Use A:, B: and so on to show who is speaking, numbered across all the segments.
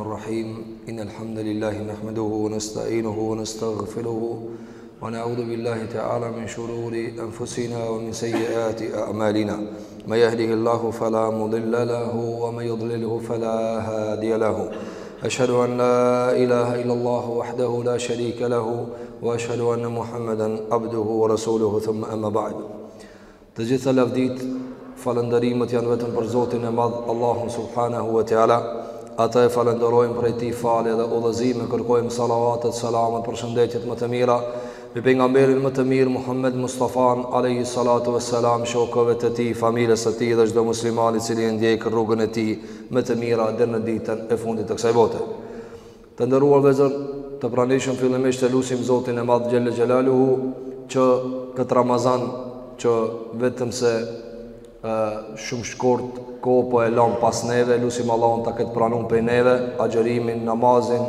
A: الرحيم إن الحمد لله نحمده ونستعينه ونستغفره ونعوذ بالله تعالى من شرور أنفسنا ومن سيئات أعمالنا ما يهده الله فلا مضل له وما يضلله فلا هادي له Eshhedu an la ilaha illa Allahu wahdahu la sharika lahu wa eshhedu anna Muhammeden abduhu wa rasuluhu thumma amma ba'd. Të gjitha lavdit, falënderimet janë vetëm për Zotin e Madh, Allahun subhanahu wa taala. Atë e falënderojmë prej tij falje dhe udhëzim kërkojmë salavatet, selamet, përshëndetjet më të mira mbi pejgamberin më të mirë Muhammed Mustafa alayhi salatu wassalam, shokëve të tij, familjes së tij dhe çdo muslimani i cili e ndjek rrugën e tij me të mira deri në ditën e fundit të kësaj bote. Të nderuar vëllezër, të pranishëm fillimisht e lusim Zotin e Madh Xhele Xhelaluhu që këtë Ramazan që vetëm se e, shumë shkurt kohë po e lamë pas neve, lusim Allahun ta ketë pranu prej neve, agjerimin, namazin,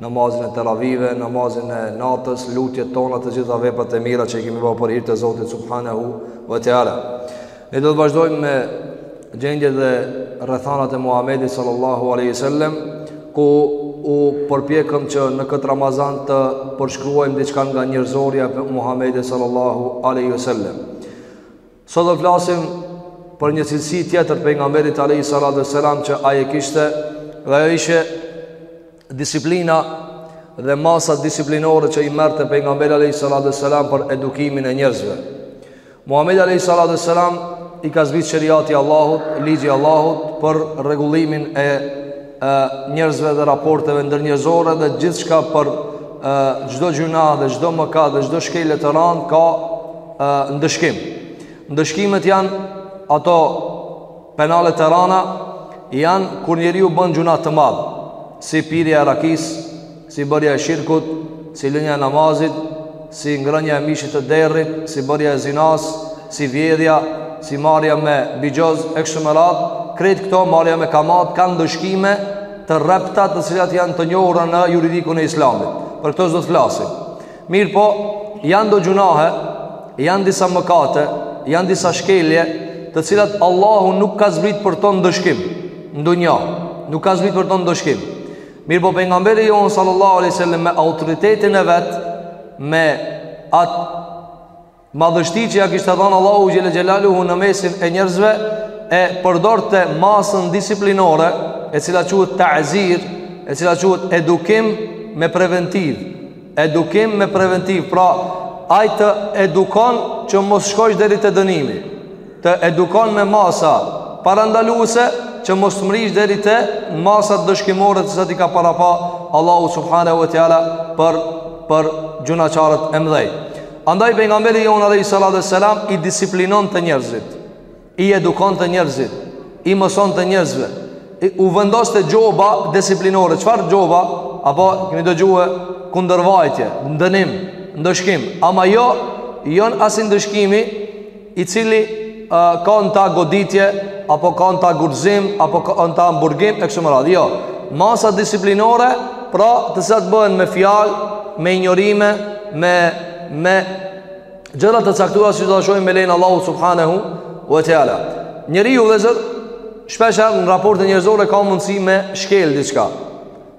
A: namazin e teravive, namazin e natës, lutjet tona të gjitha veprat e mira që i kemi bërë për hir të Zotit Subhanehu ve teala. Ne do të vazhdojmë me gjendjet dhe rrethanat e Muhamedit sallallahu alaihi wasallam ku u përpjekëm që në këtë Ramazan të përshkruajmë diçka nga njerëzorja e Muhamedit sallallahu alaihi wasallam. Sot do të flasim për një cilësi tjetër pejgamberit alaihi salatu wasallam që ai e kishte dhe ajo ishte disiplina dhe masat disiplinore që i merrte pejgamberi a.s. për edukimin e njerëzve. Muhammedi a.s. i ka zbrit sheriati i Allahut, ligji i Allahut për rregullimin e, e njerëzve dhe raporteve ndërnjerëzore dhe gjithçka për e, çdo gjynah dhe çdo mëkat dhe çdo shkelje të randë ka e, ndëshkim. Ndëshkimet janë ato Penale të randa janë kur njeriu bën gjynah të madh, si pirja e rakisë, si bërja e shirkut, si lënja e namazit, si ngrënja e mishit të derrit, si bërja e zinasë, si vjedhja, si marrja me bixhoz, e kështu me radhë, krejt këto marrja me kamatë, kanë ndëshkime të rrepta të cilat janë të njohura në juridikun e islamit. Për këto s'do të flasim. Mirëpo, janë do gjynahe, janë disa mëkate, janë disa shkelje, të cilat Allahu nuk ka zbrit për to ndëshkim në dunja, nuk ka zbrit për to ndëshkim. Mirëpo pejgamberi jonë sallallahu aleyhi sallam me autoritetin e vet, me atë Madhështi që ia kishte dhënë Allahu xhela xhelaluhu në mesin e njerëzve e përdorte masën disiplinore, e cila quhet ta'zir, e cila quhet edukim me preventivë. Edukim me preventivë, pra ai të edukon që mos shkosh deri te dënimi. Të edukon me masa parandaluese që mos mrrish deri te masat ndëshkimore të cilat i ka parapa Allahu subhanahu wa taala për për gjynahqarët e mëdhej. Andaj pejgamberi jonë alaihi salatu wassalam i disiplinonte njerëzit, i edukonte njerëzit, i mësonte njerëzve. Iu vendoste gjoba disiplinore. Çfarë gjoba? Apo kemi dëgjuar kundërvajtje, ndënim, ndëshkim, ama jo, jo asi ndëshkimi i cili uh, ka në ta goditje, apo ka në ta gurëzim, apo ka në ta mburgim, e kështu me radhë. Jo, masa disiplinore, pra të cilat bëhen me fjalë, me injorime, me, me gjëra të caktuara siç do ta shohim me lejen e Allahut subhanahu wa taala. Njeriu vëllezër shpesh në raporte njerëzore ka mundësi me shkel diçka.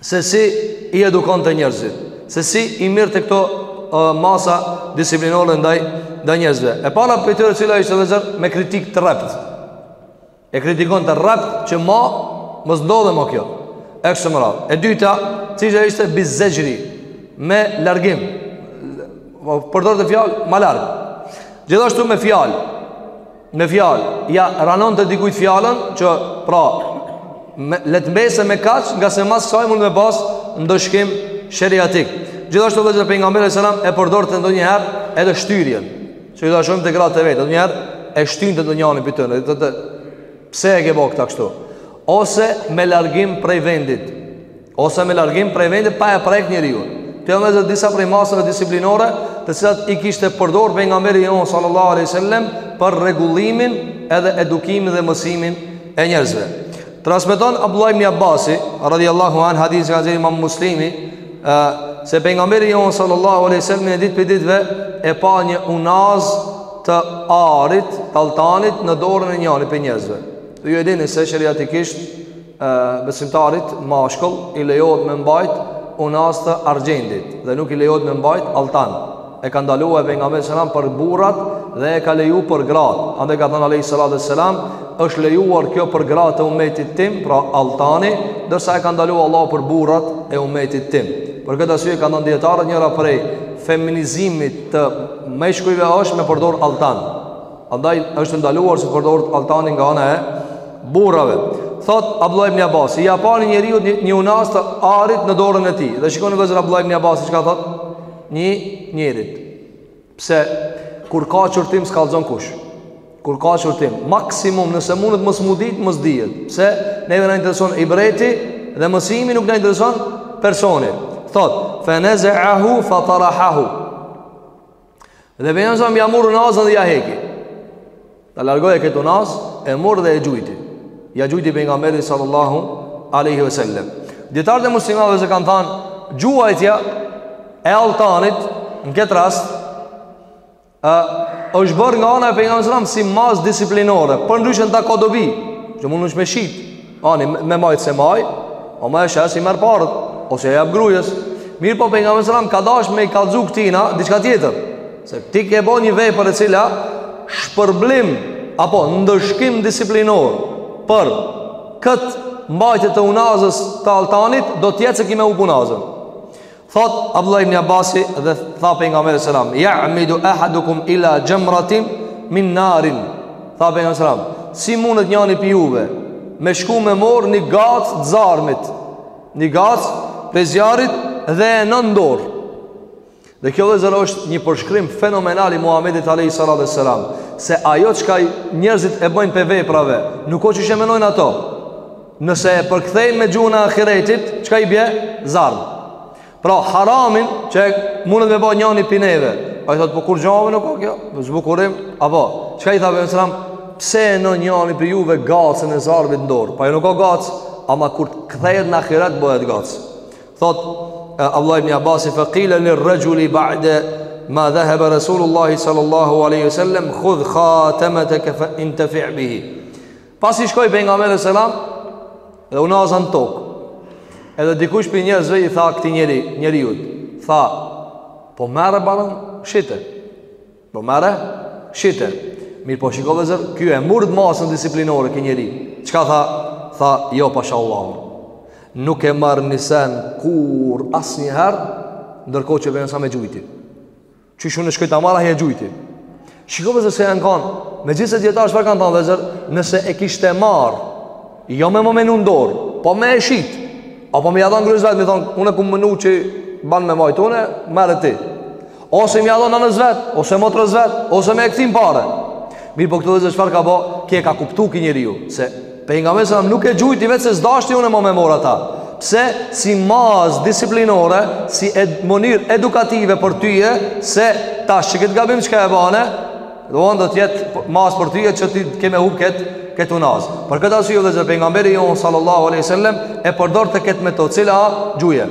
A: se si i edukonte njerëzit, se si i mirrte këto uh, masa disiplinore ndaj, ndaj njerëzve. E para prej tyre cila ishte vëllezër me kritikë të rreptë. E kritikonte rreptë që ma mos ndodhë më kjo. E kështu me radhë. E dyta, cila ishte bi zexhri me largim. Përdorte fjalë, ma larg. Gjithashtu me fjalë. Me fjalë, ia ranonte dikujt fjalën që pra me, le t'mbesë me kaq ngase mas kësaj mund me pas ndëshkim sheriatik. Gjithashtu vëllezër pejgamberi alaihi selam e përdorte ndonjëherë edhe shtyrjen. Që do ta shohim te gratë e veta, ndonjëherë e shtynte ndonjanin prej tyne. Thotë, pse e ke bo këta kështu? Ose me largim prej vendit. ose me largim prej vendit pa e prek njeriun. Këto janë vëllezër disa prej masave disiplinore të cilat i kishte përdor pejgamberi jonë sallallahu aleyhi sallem për rregullimin edhe edukimin dhe mësimin e njerëzve. Transmeton Abdullah ibn Abbasi radhiyallahu an hadith nga Imam Muslimi se pejgamberi jonë sallallahu aleyhi sallem një ditë prej ditëve e pa një unazë të arit, t'altanit në dorën e njanit prej njerëzve. Dhe ju e dini se sheriatikisht besimtarit mashkull i lejohet me mbajt unazë të argjendit dhe nuk i lejohet me mbajt altan. E ka ndaluar pejgamberi alaihi selam për burrat dhe e ka lejuar për gratë. Andaj ka thënë alaihi salatu wassalam, është lejuar kjo për gratë e umetit tim, pra altani, ndërsa e ka ndaluar Allahu për burrat e umetit tim. Për këtë arsye kanë thënë dijetarët njëra prej feminizimit të meshkujve është me përdor altan. Andaj është e ndaluar të përdoret altani nga ana e burrave. Thotë Abdullah ibn Abbas, ia pa një njeriut një, një unazë të arit në dorën e tij. Dhe shikoni vëllezër Abdullah ibn Abbas çka thotë, një njerit. Pse kur ka qortim s'kallëzon kush. Kur ka qortim, maksimum nëse mundet mos m'u dit, mos dihet. Pse neve na intereson ibreti dhe mësimi nuk na intereson personi. Thotë, fa nazaahu fa tarahahu. Dhe Pejgamberi alejhi selam ja mur unazën dhe ja heki Tha largoje këtë unazë E mur dhe e gjujti Ja gjujti Pejgamberi sallallahu alejhi ve sellem Dijetarët e muslimanëve se kanë thanë Gjuajtja e altanit Në këtë rast e, është bërë nga ana e Pejgamberit alejhi selam Si masë disiplinore Përndryshe n'ta ka dobi Që mundesh me shit Ani, me majt s'e maj, ama e shes i marr paret, ose e jap grujës. Mirëpo Pejgamberi alejhi selam, ka dash me i kallzu këtina, diçka tjetër. Se ti ke bo një vepër e cila, shpërblim, apo ndëshkim disiplinor, për këtë mbajtje të unazës të altanit, do t'jetë se ki me hup unazën. Thot Abdullah ibn Abasi dhe tha Pejgamberi alejhi selam Ja'midu ahadukum ila xhemratin min narin Tha Pejgamberi alejhi selam Si mundet njani prej juve Me shku me mor një gacë të zarmit Një gacë prej zjarrit dhe e non n'dorë Dhe kjo vllezër është një përshkrim fenomenal i Muhammedit alejhi salatu ve selam Se ajo çka njerëzit e bëjnë prej veprave Nuk o qysh e menojnë ato Nëse e përkthejmë me gjuhën e ahiretit, çka i bje? Zarm. Pra haramin që mundet me bo njani prej neve. Ai thotë po kurgja be nuk o kjo, zbukurim apo. Çka i tha Pejgamberi alejhi selam? Pse e non njani prej juve gacën e zarmit në dorë? Po ajo nuk o gacë, ama kur të kthehet në ahiret bëhet gacë. Thot Abdullah ibn Abbas fa qila li rajuli ba'da ma dhahaba Rasulullah sallallahu alaihi wasallam khudh khatamataka fa intafi' bihi. Pasi shkoi Pejgamberi alejhi selam Dhe unaza n'tokë Edhe dikush prej njerëzve i tha këtij njeri Njeriut Tha Po merre barem shite Po merre shite Mirëpo shiko vllezër Ky e mur masën disiplinore ky njeri Çka tha Tha jo pasha Allahun Nuk e marr një sen Kurrë asnjëherë Ndërkohë që Pejgamberi alejhi selam e gjujti Qysh unë shkoj ta marr ai e gjujti. Shiko vllezër si janë kanë, megjithëse dijetarët çfarë kanë thanë vllezër, nëse e kishte marrë, jo me më me nu n'dorë, po me e shit, apo me ja dhon grus vet, me i thonë, unë e kum menu që ban me majt unë, merre ti. Ose me ja dhon nanës vet, ose motrës vet, ose me e kthy n'pare. Mirëpo këtu vllezër çfarë ka bo, ky e ka kuptu ky njeriu, se Pejgamberi alejhi selam nuk e gjujti veç se s'dashti unë ma me mor ata Porse si masë disiplinore Si ed, mënyrë edukative për tyje Se tash këtë gabim çka e bane Don do t'jetë masë për tyje që ti ke me hup këtë Këtë unazë Për këtë arsye vllezër Pejgamberi jonë sallallahu aleyhi sallem E përdorte këtë metodë Cila gjuje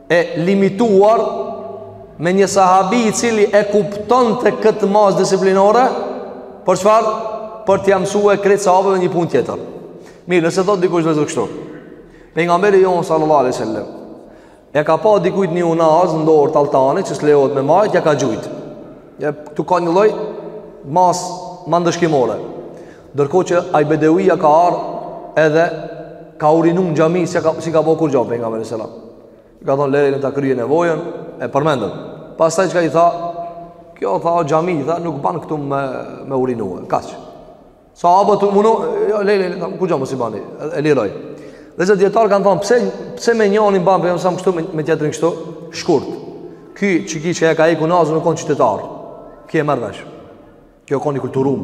A: e limituar me një sahabi i cili e kuptonte këtë mas disiplinore për çfar për t'ja mësu krejt sahabëve një pun tjetër mirë nëse thot dikush vëllezër kështu pejgamberi jonë sallallahu alajhi wasallam e ka pa dikujt një unaz në dorë t'alltanit që s'lejohet me majt ja ka gjujt ja, tu ka një lloj mas ma ndëshkimore Ndërkohë që ai bedeuia ka ardh edhe ka urinun në xhami si ka s'i ka bo kurgjo pejgamberi selam. Ka thonë lereni ta kryen nevojën e përmendëm. Pastaj çka i tha? Kjo tha o xhami, tha nuk bon këtu me me urinue. Kaç. Sa apo tu muno, jo lele, ta kurgjo s'i bani. E liroj. Dhe dijetarët kanë thonë pse pse me njërin ban pejgamberi selam kështu me, me tjetrin kështu? Shkurt. Ky qiki që ja ka hek unazën u kon qytetar. Ki e merr vesh. Ki u kon i kulturum,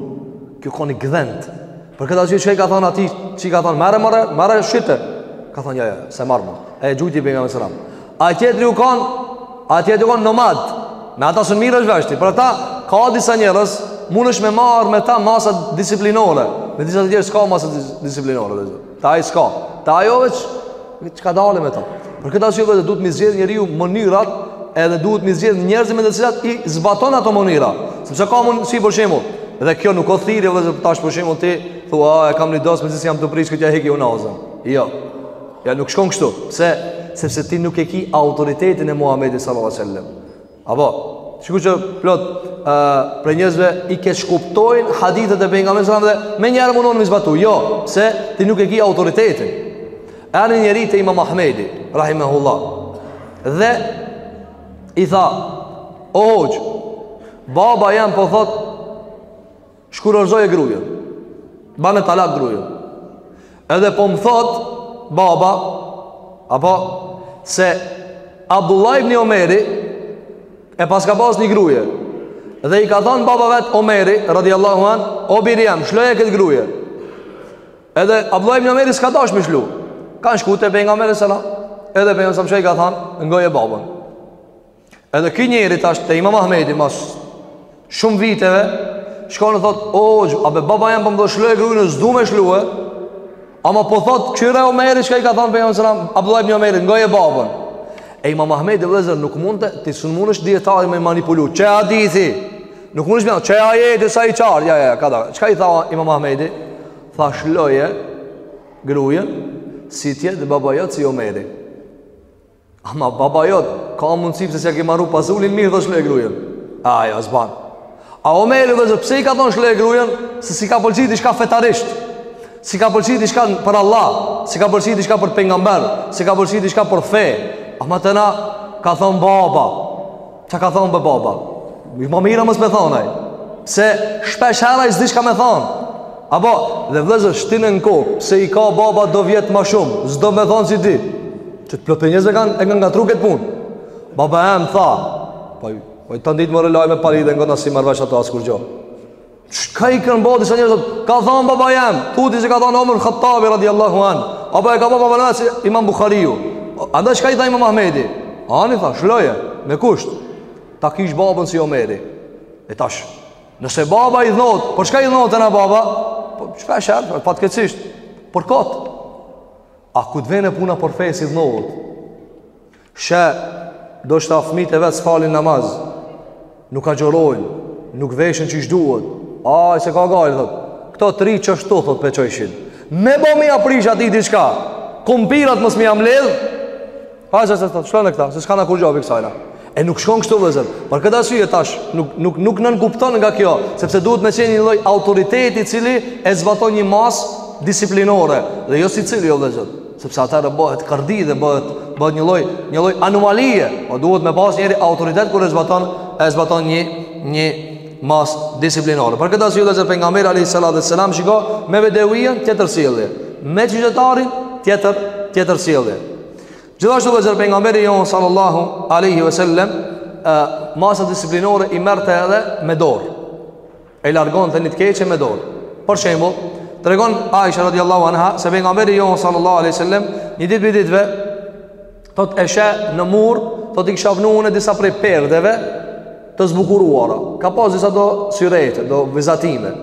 A: ki u kon i gdhend. Për këtë arsye çka i ka thënë atij, ç'i ka thënë, "Merre, merre, merre shite." Ka thënë, "Jo, jo, s'e marr më." E gjujti pejgamberi sallallahu alajhi wasallam. Ai tjetri u kanë, ai tjetri u kanë nomad. Me ata së miri është vështirë, për ata ka disa njerëz mundesh me marr me ta masa disiplinore. Me disa të tjerë s'ka masa disiplinore, Ta, ai s'ka. Ta, ajo veç çka dalë me ta. Për këtë arsye vëllezër duhet mi zgjedh njeriu mënyrat edhe duhet mi zgjedh njerëzit me të cilat i zbaton ato mënyra. Sepse ka mundsi për shembull, dhe kjo nuk o thirrje vëllezër tash për shembull ti thua a e kam një dost me se si jam tu prish këtë ja heki unazën. Jo. Jo nuk shkon kështu. Pse? Sepse ti nuk e ke autoritetin e Muhamedit sallallahu alajhi wasallam. Apo, sikur që plot uh, prej njerëzve i keqkuptojnë hadithet e pejgamberit selam dhe menjëherë mundohen mi zbatu. Jo, se ti nuk e ki autoritetin. Erdh një njeri te imam Ahmedi, rahimehullah. Dhe i tha, o hoxhë, baba jem po thot, Shkurorzoje grujën. Bane talak grujën. Edhe po më thot baba, a po, se Abdullah ibn Omeri e paska pas një gruje. Dhe i ka thënë baba vet Omeri radhiyallahu an, o biri jem, lshoje këtë gruje. Edhe Abdullah ibn Omeri s'ka dash me lshu. Kan shku te pejgamberi sallallahu Edhe pejgamberi selam çka i ka thanë, ngoje babën. Edhe ky njeri tash te Imam Ahmedi mas shumë viteve shkon e thot, "O, a be baba jem po më thot lshoje grujën e s'du me lshue." Ama po thot, "Qyre Omeri çka i ka thënë pejgamberi sallallahu alajhi wasallam, Abdullah ibn Omeri, ngoje babën." E Imam Ahmedi vëllezër nuk mundet ti s'un mundesh dijetarin me manipulu. Qe hadithi? Nuk mundesh me, qe ajeti sa i qart. Ja, ja, ka da. Çka i tha Imam Ahmedi? Tha lshoje gruën si t'jet e baba jot si Omeri. Ama baba jot, ka mundësi pse s'ja ke maru pasulin mirë thot shloje grujën. Ajo s'ban. A Omeri vllezër pse i ka thonë shloje grujën se s'i ka pëlqit diçka fetarisht. S'i ka pëlqit diçka për Allah, s'i ka pëlqit diçka për pejgamber, s'i ka pëlqit diçka për fe. Ama te na ka thonë baba. Çka ka thonë be baba? Ma e mira mos me thonë ai. Se shpesh hera s'di çka me thonë. Apo, dhe vllezër shtinë në kokë, pse i ka baba do vjet ma shumë, s'do me thonë si di. Qe te plot njerëz e ka ngatrru këtë punë. Baba jem tha, po, po i të nditë më rëllaj me pari dhe nga nga s'i merr vesh ato as kurgjo. Çka kanë bërë disa njerëz? Ka thënë baba jem, thu ti se ka thënë Omer Khattabi radiallahu an. Apo e ka babën si Imam Buhariu. Andaj çka i tha Imam Ahmedi? Ani tha, shloje, me kusht. Ta kish babën si Omeri. E tash, nëse baba idhnohet, për çka idhnohet te na baba? Po çka është atë? Fatkeqësisht. Për kot. A kur të vjen puna për fe s'idhnohet. Sheh, ndoshta fmijt e vet s'falin namaz, nuk agjërojnë, nuk veshen qysh duhet, ai s'e ka gajle, thot, këto tri qysh do, thot, pe qojshin, me bo me ia prish atij diçka, kompirat mos me ia mledh, a, e se se thot, shloje këta, se s'ka kurgjo pi kësajna, e nuk shkon kështu vllezër, për këtë arsye tash, nuk, nuk, nuk nënkupton nga kjo, sepse duhet me qenë një lloj autoriteti i cili e zbaton një masë disiplinore, dhe jo secili jo vllezër, sepse atëherë bëhet kërdi dhe bëhet bëhet një lloj një lloj anomalie. Po duhet me pas njeri autoritet kur e zbaton e zbaton një një masë disiplinore. Për këtë arsye vllezër pejgamberi alayhi salatu sallam shiko me bedeviun tjetër sjellje, me qytetarin tjetër tjetër sjellje. Gjithashtu vllezër pejgamberi jonë sallallahu aleyhi ve sellem Masat disiplinore i merrte edhe me dorë E largonte një të keqe me dorë Për shembull Tregon Aisha radiallahu anha Se pejgamberi jonë sallallahu aleyhi sallem Një ditë prej ditëve Thot e sheh në mur Thot i kisha vënu unë e disa prej perdeve Të zbukuruara Ka pas disa do syrete Do vizatime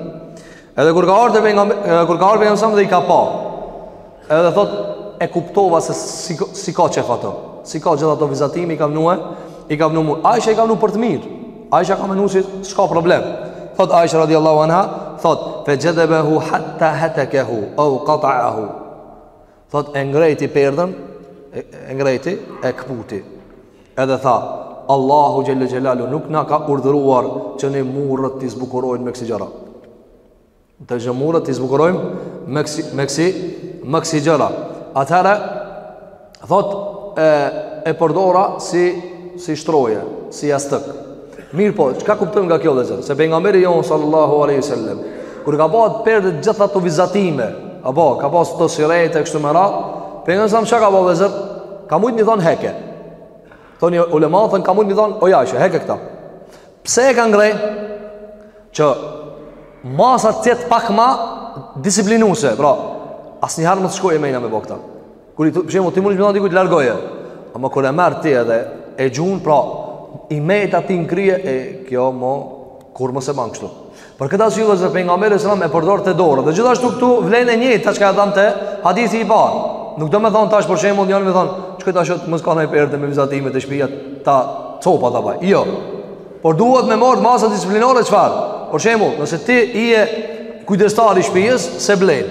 A: Edhe kur ka ardhur te pejgamberi, kur ka ardhur pejgamberi dhe i ka pa. Edhe thot e kuptova se s'i, s'i ka qef ato. S'i ka qef ato vizatime i ka vnu e, i ka vnu n'mur. Aisha i ka vnu për të mirë. Aisha ka menu që s'ka problem. Thot Aisha radiallahu anha, thot, fe xhedhebehu hatta hetekehu, au kataahu. Thot e ngrejti perdën, e, e ngrejti, e këputi. Edhe tha, Allahu xhelle xhelaluhu nuk na ka urdhëruar që ne muret t'i zbukurojmë me kësi gjëra. Edhe muret t'i zbukurojmë me kësi, me kësi, me kësi gjëra. Atëherë, thot, e, e përdora si, si shtroje, si jastëk. Mirëpo, çka kuptojmë nga kjo vëllezër? Se pejgamberi jonë, sallallahu aleyhi sallam, kur e ka pa atë perde gjithë ato vizatime, apo ka pas do surete e kështu me radhë, pejgamberi alejhi selam çka ka ba vëllezër? Ka mujt me i thonë heke. Thojnë ulema, thon ka mujt me i thon, oj Ajshe, heke këta. Pse e ka ngre? Që masa të jetë pak ma disiplinuese, pra, asnjëherë mos t'i shkojë menja me bo këta. Kur ti për shembull, ti mundesh me i thon dikujt largoje. Ama kur e merr ti edhe e gjun, pra, i met atij në krye, e kjo mo, kurrë mo s'e ban kështu. Për këtë arsye vëllezër pejgamberi sallallahu alajhi wasallam e përdorte dorën. Dhe gjithashtu këtu vlen e njëjta çka e thamë te hadithi i parë. Nuk do me thon tash për shembull njëri me thon, shkoj tash a mos ka naj perde me vizatime te shpia ta copa ta baj. Jo. Por duhet me marr masa disiplinore çfarë? Për shembull, nëse ti je kujdestar i shpijës, s'e blen.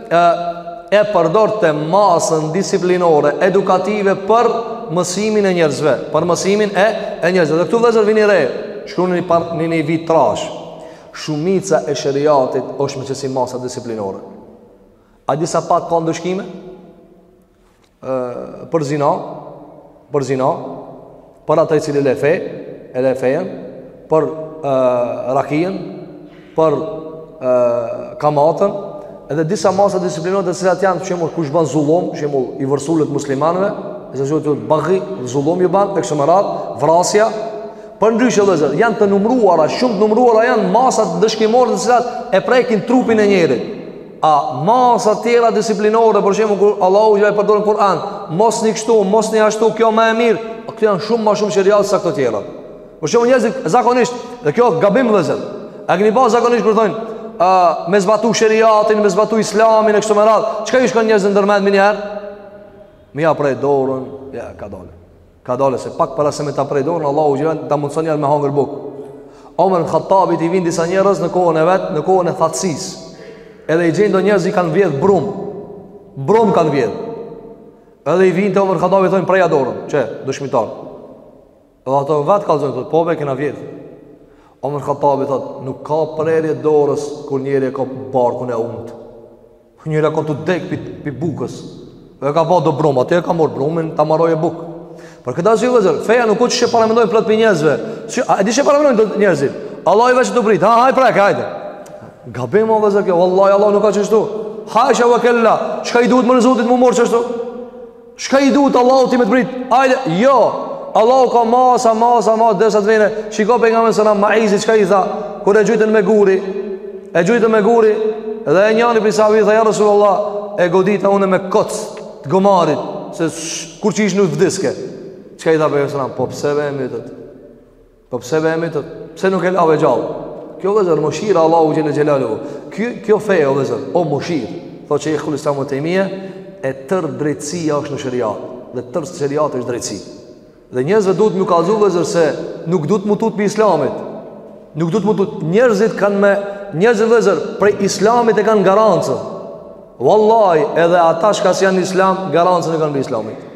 A: e, e përdorte masën disiplinore, edukative për mësimin e njerëzve, për mësimin e, e njerëzve. Dhe këtu vëllezër vini re, shkruni një, par, një, një vijë të trashë, shumica e sheriatit është me qësi masa disiplinore. A di sa pak ka ndëshkime? për zina, për zina, për ata i cili le fe, e le fejen, për rakien, për kamatën, edhe disa masa disiplinore të cilat janë shembull kush ban zullom, shembull i vërsulet muslimanëve, e sa thotë baghi, zullom ju ban e kështu me radhë, vrasja. Përndryshe vëllezër, janë të numëruara, shumë të numëruara janë masat ndëshkimore të cilat e prekin trupin e njerit. A masat tjera disiplinore, për shembull kur Allahu xhelal e përdor në Kur'an, mos bëni kështu, mos bëni ashtu, kjo ma e mirë, këto janë shumë ma shumë në sheriat sesa këto tjerat. Për shembull njerëzit zakonisht, dhe kjo gabim vëllezër. E keni pa zakonisht kur thonë, a me zbatu sheriatin, me zbatu islamin e kështu me radhë, çka i shkon njerëzve ndërmend menjëherë? Me ja pre dorën, jo, kadalë. Kadalë se pak para se me ta pre dorën Allahu xhelal ta mundson janë me hangër bukë. Omer Khattabit i vin disa njerëz në kohën e vet, në kohën e thatësisë. Edhe i gjen do njerëz i kanë vjedh brum. Brum kanë vjedh. Edhe i vin te Omer Khattabi thonë preja dorën, qe, dëshmitarë. Edhe ato vet kallzojnë thotë, po be kena vjedh. Omer Khattabi thotë, nuk ka prerje dorës kur njeri e ka barkun e untë. Njeri ka tu dek për, prej bukës Dhe ka pa do brum, atje e ka marr brumin Ta maroje bukë Për këtë arsye vëllezër Feja nuk o qysh e paramendojnë plot prej njerëzve që, A di qysh e paramendojnë njerëzit Allahi veç tu prit Ha haj preke hajde Gabim o vëllezër kjo Allah Allah nuk ka qështu Hasha ve kella Çka i duhet more Zotit me u marr qështu Çka i duhet Allahu ti me të brit? Ajde, jo. Allahu ka masa, masa, masa, derisa të vene. Shiko pejgamberi alejhi selam Maizit, çka i tha? Kur e gjujtën me guri, e gjujtën me guri, dhe e njani prej sahabëve, tha, ja Rasulullah, e godita une me koc, të gomarit, se sh, kur që ishte nuk vdiske. Çka i tha pejgamberi alejhi selam, po pse e myte. Po pse e myte, pse nuk e lave gjallë? Kjo vllezër, mëshira e Allahut xhele xhelaluhu Kjo, kjo fe o vllezër, o mëshirë Thotë Shejhul Islam Ibn Tejmije E tërë drejtësia është në sheriat Dhe tërë sheriati është drejtësi Dhe njerëzve duhet me u kallzu vllezër se Nuk duhet me u tut prej islamit Nuk duhet me u tut Njerëzit kanë me Njerëzit vllezër prej islamit e kanë garancën Wallahi edhe ata çka s'janë islam Garancën e kanë prej islamit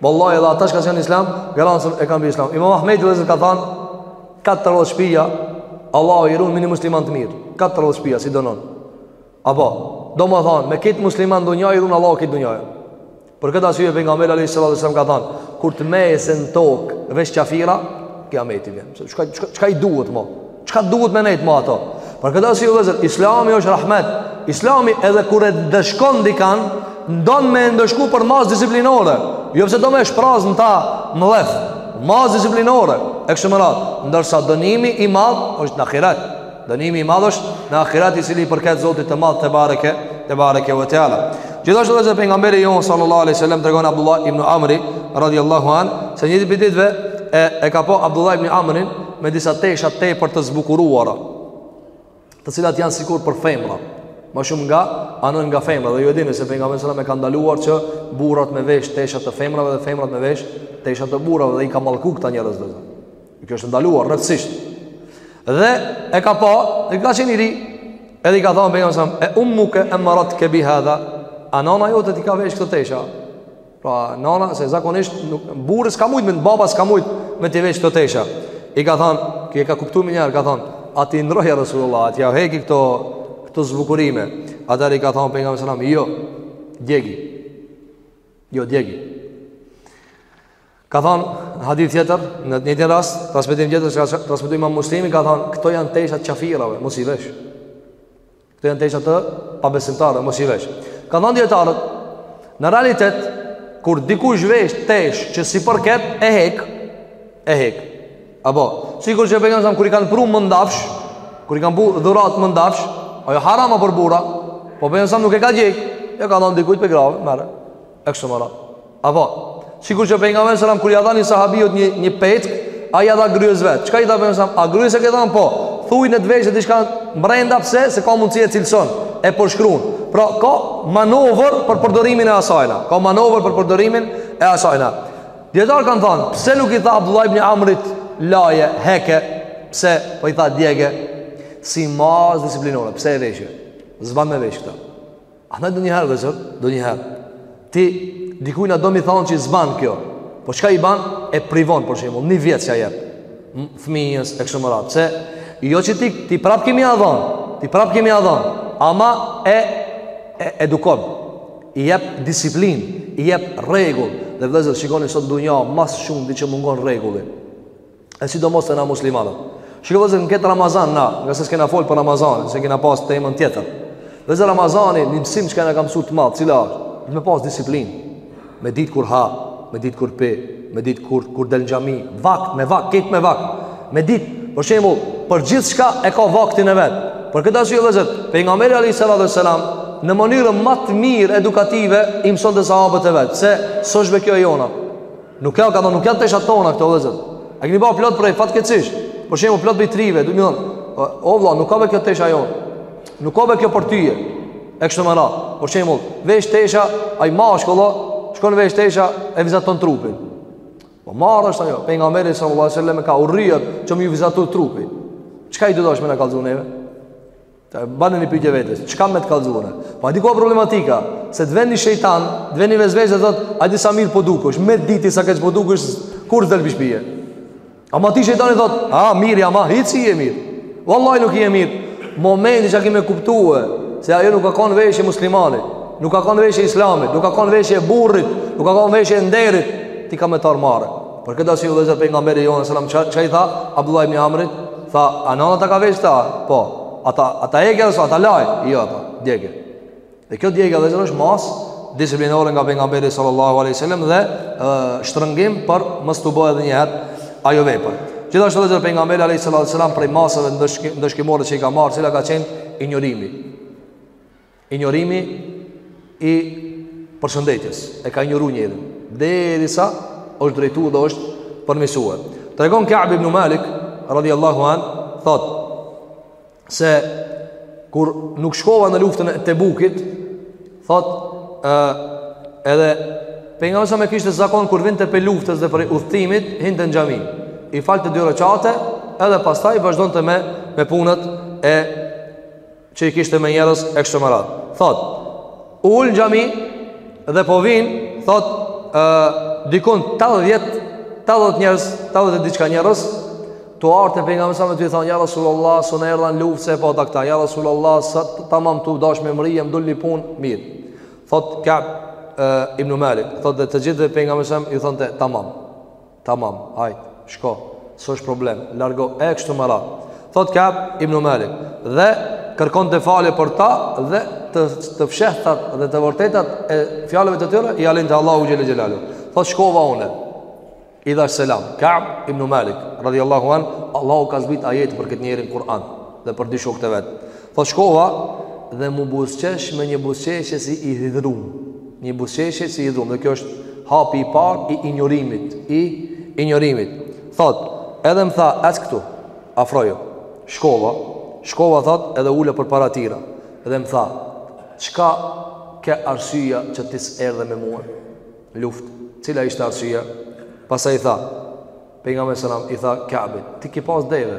A: Wallahi edhe ata çka s'janë islam, garancën e kanë prej islamit. Imam Ahmedi ka thënë katërdhet shpia, Allahu i ruan me ni musliman të mirë. Katërdhet shpia si donon. Apo, domethënë, me këtë musliman dunjanë e ruan Allahu këtë dunja. Për këtë arsye pejgamberi alejhi selam ka thënë, kur të mesin n'tokë veç qafira, kiameti vjen. Çka çka i duhet më? Çka duhet me nejtë më ato? Për këtë arsye vllezër, islami është rahmet. Islami edhe kur e ndëshkon dikan, ndon me e ndëshku për masë disiplinore. Jo pse do me shpraz në ta mllef. Masë disiplinore, e kështu me radhë. Ndërsa dënimi i madh është në ahiret. Dënimi i madh është në ahiret i cili i përket Zotit të madh tebareke, tebareke ve teala. Gjithashtu vllezër pejgamberi jonë sallallahu aleyhi sallam tregon Abdullah ibn Amri, radiallahu anhu, se një ditë prej ditëve e, e ka pa Abdullah ibn Amrin, me disa tesha tepër të zbukuruara, të cilat janë sikur për femra, më shumë anojnë nga femra dhe ju e dini se pejgamberi sallallahu alajhi wasallam e ka ndaluar që burrat me vesh tesha të femrave dhe femrat me vesh tesha të burrave dhe i ka mallku këta njerëz dhe kjo është ndaluar rreptësisht. Dhe e ka pa, e ka qenë i ri, edhe i ka thënë pejgamberi sallallahu alajhi wasallam, "E ummuke emeretke bi hadha?" A nona jote t'i ka vesh këto tesha. Pra, nana, se zakonisht, nuk, burrë s'ka mujtë, me në baba s'ka mujtë, me t'i vesh këto tesha. I ka thonë, ky e ka kuptu menjëherë, ka thonë, a t'i ndrroj ja Rasulullah, a t'ia heki këto, këto zbukurime. Atëherë i ka thonë, pejgamberi alejhi selam, jo, djegi, jo, djegi. Ka thonë, hadith tjetër, në të njëjtin rast, transmetim tjetër, që e ka transmetu imam Muslimi, ka thonë, këto janë tesha të qafirave, mos i vesh. Këto janë tesha të pabesimtarëve, mos i vesh. Kanë thënë dijetarët, në realitet kur dikush vesh teshë që s'i përket e hek, e hek. Apo, sikur që pejgamberi sa kur i kanë pru mëndafsh, kur i kanë pru dhuratë mëndafsh, ajo o haram për burra, po pejgamberi sa nuk e ka djeg, ia ka dhënë dikujt prej grave, merre. E kështu me radhë. Apo, sikur që pejgamberi sallallahu kur ia dha një sahabiut një një petk, ai ia dha grues vet. Çka i tha pejgamberi sallallahu? A grues ia ke dhanë po? Thuj le të veshë diçka brenda pse se ka mundësi e cilëson, e përshkruan. Pra ka manovër për përdorimin e asajna. Ka manovër për përdorimin e asajna. Dijetarët kanë thanë, pse nuk i tha Abdullah ibn Amrit laje, heke, pse po i tha djege si masë disiplinore, pse e veshë? S'ban me veshë këta. Andaj ndonjëherë vëllezër, ndonjëherë Ti dikujna do me i thonë që s'ban kjo Po çka i ban e privon për shembull Një vjet s'ia jep Fëmijës e kështu me radhë Pse jo që ti, ti prap ke me ia dhon Ti prap ke me ia dhon Ama e, e edukon I jep disiplinë I jep rregull Dhe vëllezër shikoni sot dunja Ma së shumti që mungon rregulli e sidomos te na muslimanët. Shiko vëllezër në këtë Ramazan na, ngase s'kena folë për Ramazan, se kena pas temën tjetër. Vëllezër Ramazani, një mësim që na ka msu të madh, cila është, është me pas disiplinë, me ditë kur ha, me ditë kur pi, me ditë kur, kur del n'xhami, vakt, me vakt, krejt me vakt, me ditë, për shembull, për gjithçka e ka vaktin e vet. Për këtë arsye vëllezër, pejgamberi alejhi salatu ve selam, në mënyrën ma të mirë edukative, i mësonte sahabët e vet, se s'osht be kjo e jona, Nuk ka, ka do nuk janë teshat tona këto vëllezër. A keni pa plot prej fatkeqësisht. Për shembull plot prej t'rive, do të thonë, o, o vëlla, nuk o be kjo tesha jonë. Nuk o be kjo për ty. E kështu me radhë. Për shembull, vesh tesha, ai mashkull, shkon vesh tesha e vizaton trupin. Po marre është ajo, pejgamberi sallallahu alajhi wasallam e ka urrejt që me ju vizatu trupi. Çka i do dosh me na kallzu neve? Bane një pytje vetes, çka me të kallzu ne? Po aty ka problematika, se të ven shejtani, të ven vesvese, të thotë, a di sa mirë po dukesh, me ditë sa keq po dukesh kur të del prej shpije. Ama ty shejtani thotë, a mirë, ama hiç s'je mirë. Vallaj nuk je mirë. Momenti që ki me kuptue, se ajo nuk ka konë veshje e muslimanit, nuk ka konë veshje e islamit, nuk ka konë veshje e burrit, nuk ka konë veshje e nderit, ti ka me t'ardh marre. Për këtë arsye vëllezër pejgamberi jonë sallallahu alajhi wasallam ça i tha Abdullah ibn Amrit, tha a nona ta ka vesh kta, po. A ta, a ta heki, a ta laj, jo tha, djege. Dhe kjo djegie vëllezër është masë disiplinore nga pejgamberi sallallahu alajhi wasallam dhe shtrëngim për mos të bëhet edhe një herë ajo vepër. Gjithashtu vëllezër pejgamberi alajhi salam prej masave ndëshkimore që i ka marrë, cila ka qenë injorimi. Injorimi i përshëndetjes e ka injoruar njërin derisa është drejtuar dhe është përmirësuar. Tregon Ka'b ibn Malik radhiyallahu an thot se kur nuk shkova në luftën e Tebukit thot ë edhe pejgamberi salam e kishte zakon kur vinte prej luftës dhe prej udhëtimit hinte në xhami. I falte dy rekate edhe pastaj vazhdonte me me punët e që i kishte me njerëz e kështu me radhë. Thot, u ul në xhami dhe po vijn, thot, ë dikun 80 80 njerëz, 80 diçka njerëz, tu ardh te pejgamberi alejhi selam tu i thonë ja rasulullah, sun erdha n'luftë se po ata këta. Ja rasulullah, sa tamam tu dash me mri, e m'dul ni punë, mirë. Thot Kab Ibn Malik, thot dhe të gjithë pejgamberi alejhi selam i thonte tamam. Tamam, hajt, shko, s'është problem, largo, e kështu me radhë. Thot Kab ibn Malik, dhe kërkonte falje për ta dhe të, të fshehtat dhe të vërtetat e fjalëve të tyre ia linte Allahut xhele xhelaluhu. Thot shkova une, i dhash selam, Kab ibn Malik, radijallahu anh, Allahu ka zbit ajete për këtë njeri n'Kur'an dhe për dy shok të vet. Thot shkova dhe m'u buzëqesh me një buzëqeshje si i hidhrum. Një buzëqeshje si i hidhrum. Dhe kjo është hapi i par i injorimit. I injorimit. Thot, edhe më tha, ec këtu, afroju. Shkova, shkova, thot, edhe u ula përpara tina. Edhe më tha, çka ke arsyja që ti s'erdhe me mua n'luft, cila ishte arsyja? Pastaj i tha, pejgamberi alejhi selam, i tha, Kabit, ti ki pas deve.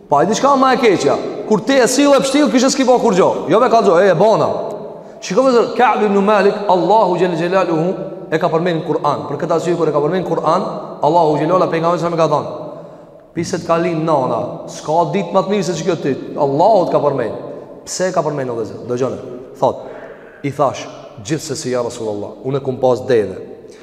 A: Po a di çka ma e keqja. Kur ti e sill e pështill, kishe s'ki bo kurgjo. Jo me kallxo, e bona. Shikoni vllezër Ka'b ibn Malik, Allahu xhele xhelaluhu e ka përmend në Kur'an. Për këtë arsye kur e ka përmend në Kur'an, Allahu xhele xhelaluhu pejgamberi alejhi selam i ka thënë. Prej se të ka lind nana s'ka ditë më të mirë se kjo ti. Allahu të ka përmend. Pse e ka përmend Allahu xhel? Dëgjoni. Thot, i thash gjithsesi ja Rasulullah, unë kum pas deve.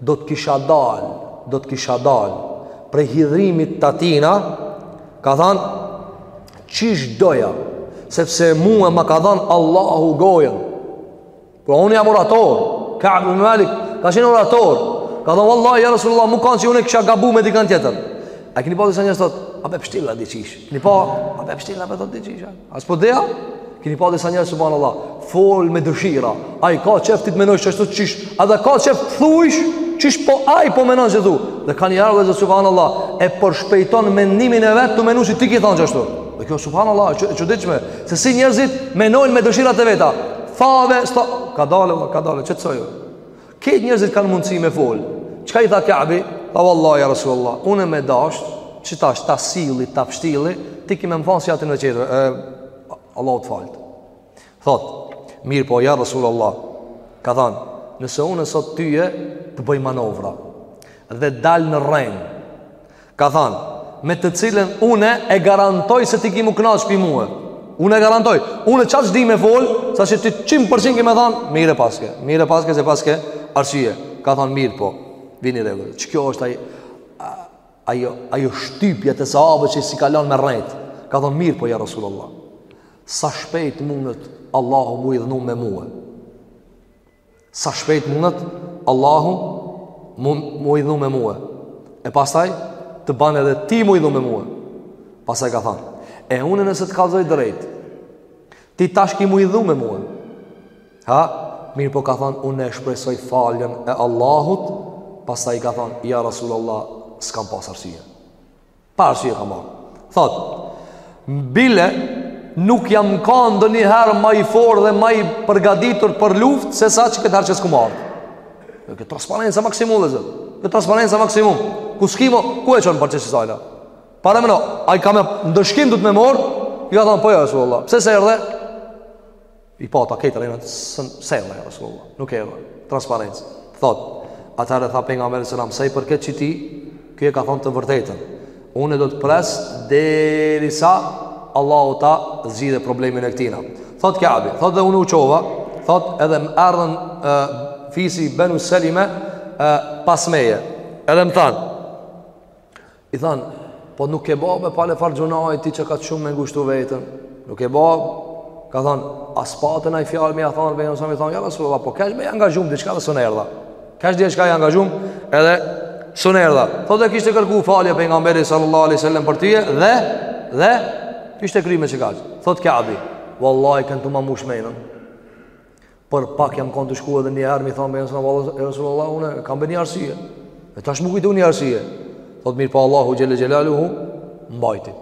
A: Do të kisha dalë, do të kisha dalë prej hidhrimit të atina, ka thënë qysh doja, sepse mua ma ka dhënë Allahu gojën. Pra unë jam orator, Kab ibn Malik, ka qenë orator. Ka thënë vallahi ja Resulullah, me kanë se unë kisha gabu me dikën tjetër. A keni pa disa njerëz sot? A be pështilla diqysh. Keni pa? A be pështilla po do diqysh. A s'po dea? Kini pa disa njerëz, subhanallah, fol me dëshira. Ai ka qef ti të menojsh qashtu qysh, edhe ka qef të thujsh, qysh po ai po menon se thu. Dhe ka njerëz, subhanallah, e përshpejton mendimin e vet tu menu si ti ki thanë qashtu. Dhe kjo, subhanallah, e çuditshme, se si njerëzit menojnë me dëshirat e veta. Thave, s'tha, kadale, kadale, që të sojë. Këta njerëzit kanë mundësi me fol. Çka i tha Kaabi? Tha vallahi, ja Rasulullah, unë me dashtë, qetash ta silli, ta pështilli, ti ki me më thanë si atynve qetërve. E, Allahu të faltë. Thotë, mirëpo, ja Rasulullah, ka thanë, nëse unë sot tyje, të bëj manovra. Dhe dal në rrenë. Ka thanë, me të cilën une e garantoj se ti ki mu knaq pi mue. Une e garantoj. Une qaq di me folë, sa që ti qin përqin ki me thanë, mire paske, mire paske se paske arsye. Ka thanë, mirë po, vini re. Që kjo është ajo, ajo, ajo shtypja te sahabët që s'i kalon me rrejtë. Ka thanë, mirëpo, ja Rasulullah. Sa shpejt mundet Allahu mu idhnu me mue. Sa shpejt mundet Allahu mu, mu idhnu me mue E pastaj të ban edhe ti mu idhnu me mue Pastaj ka thanë E unë nëse të kalzoj drejt Ti tash ki mu idhnu me mue Ha? Mirëpo ka thanë unë e shpresoj faljen e Allahut Pastaj ka thanë Ja Rasulullah s'kam pas arsye Pa arsye kam ardh. Thot, bile nuk jam kan ndonjëherë ma i fort dhe ma i përgaditur për luftë sesa qëkëtë herë që s'kum ardh. Kjo transparenca maksimum dhe zërë. Kjo transparenca maksimum. Ku s'kimo, ku e qënë për që si sajna? Paramendo, ai ka me ndëshkim du të me morë? I ka thonë, po ja Rasulullah. Pse s'erdhe? I pata krejt renet s'erdha Rasulullah, nuk erdha, transparencë. Thot, atëherë tha pejgamberi alejhi selam, sa i përket qëtij, ky e ka thonë të vërtetën. Unë do të pres derisa Allahu ta zgjidhe problemin e këtina. Thot Kaabi, thot dhe unë u çova, thot edhe më erdhën e, fisi Benu Selime e, pas meje. Edhe më thanë, I thanë, po nuk ke ba pale farë gjynahi ti qëkaq shumë me ngushtu veten. Nuk e ba, ka thanë, a s'pate naj fjalë me ja thanë, pejgamberit me i thanë, ja Rasulullah, po kesh be i angazhum, diçka dhe s'un erdha. Kesh diçka i angazhum, edhe s'un erdha. Thot e kishte kërku falje pejgamberi sallallahu alai sallam për tyje, dhe, dhe, kishte kry me qëkaq. Thot Kaabi, vallahi ken tu ma mush menen. Për pak jam kanë tu shku edhe një herë, me i thanë, ja Rasulullah, unë kam be një arsye. E tash m'u kujtu një arsye. Thotë mirëpo Allahu xhele xhelaluhu m'mbajti.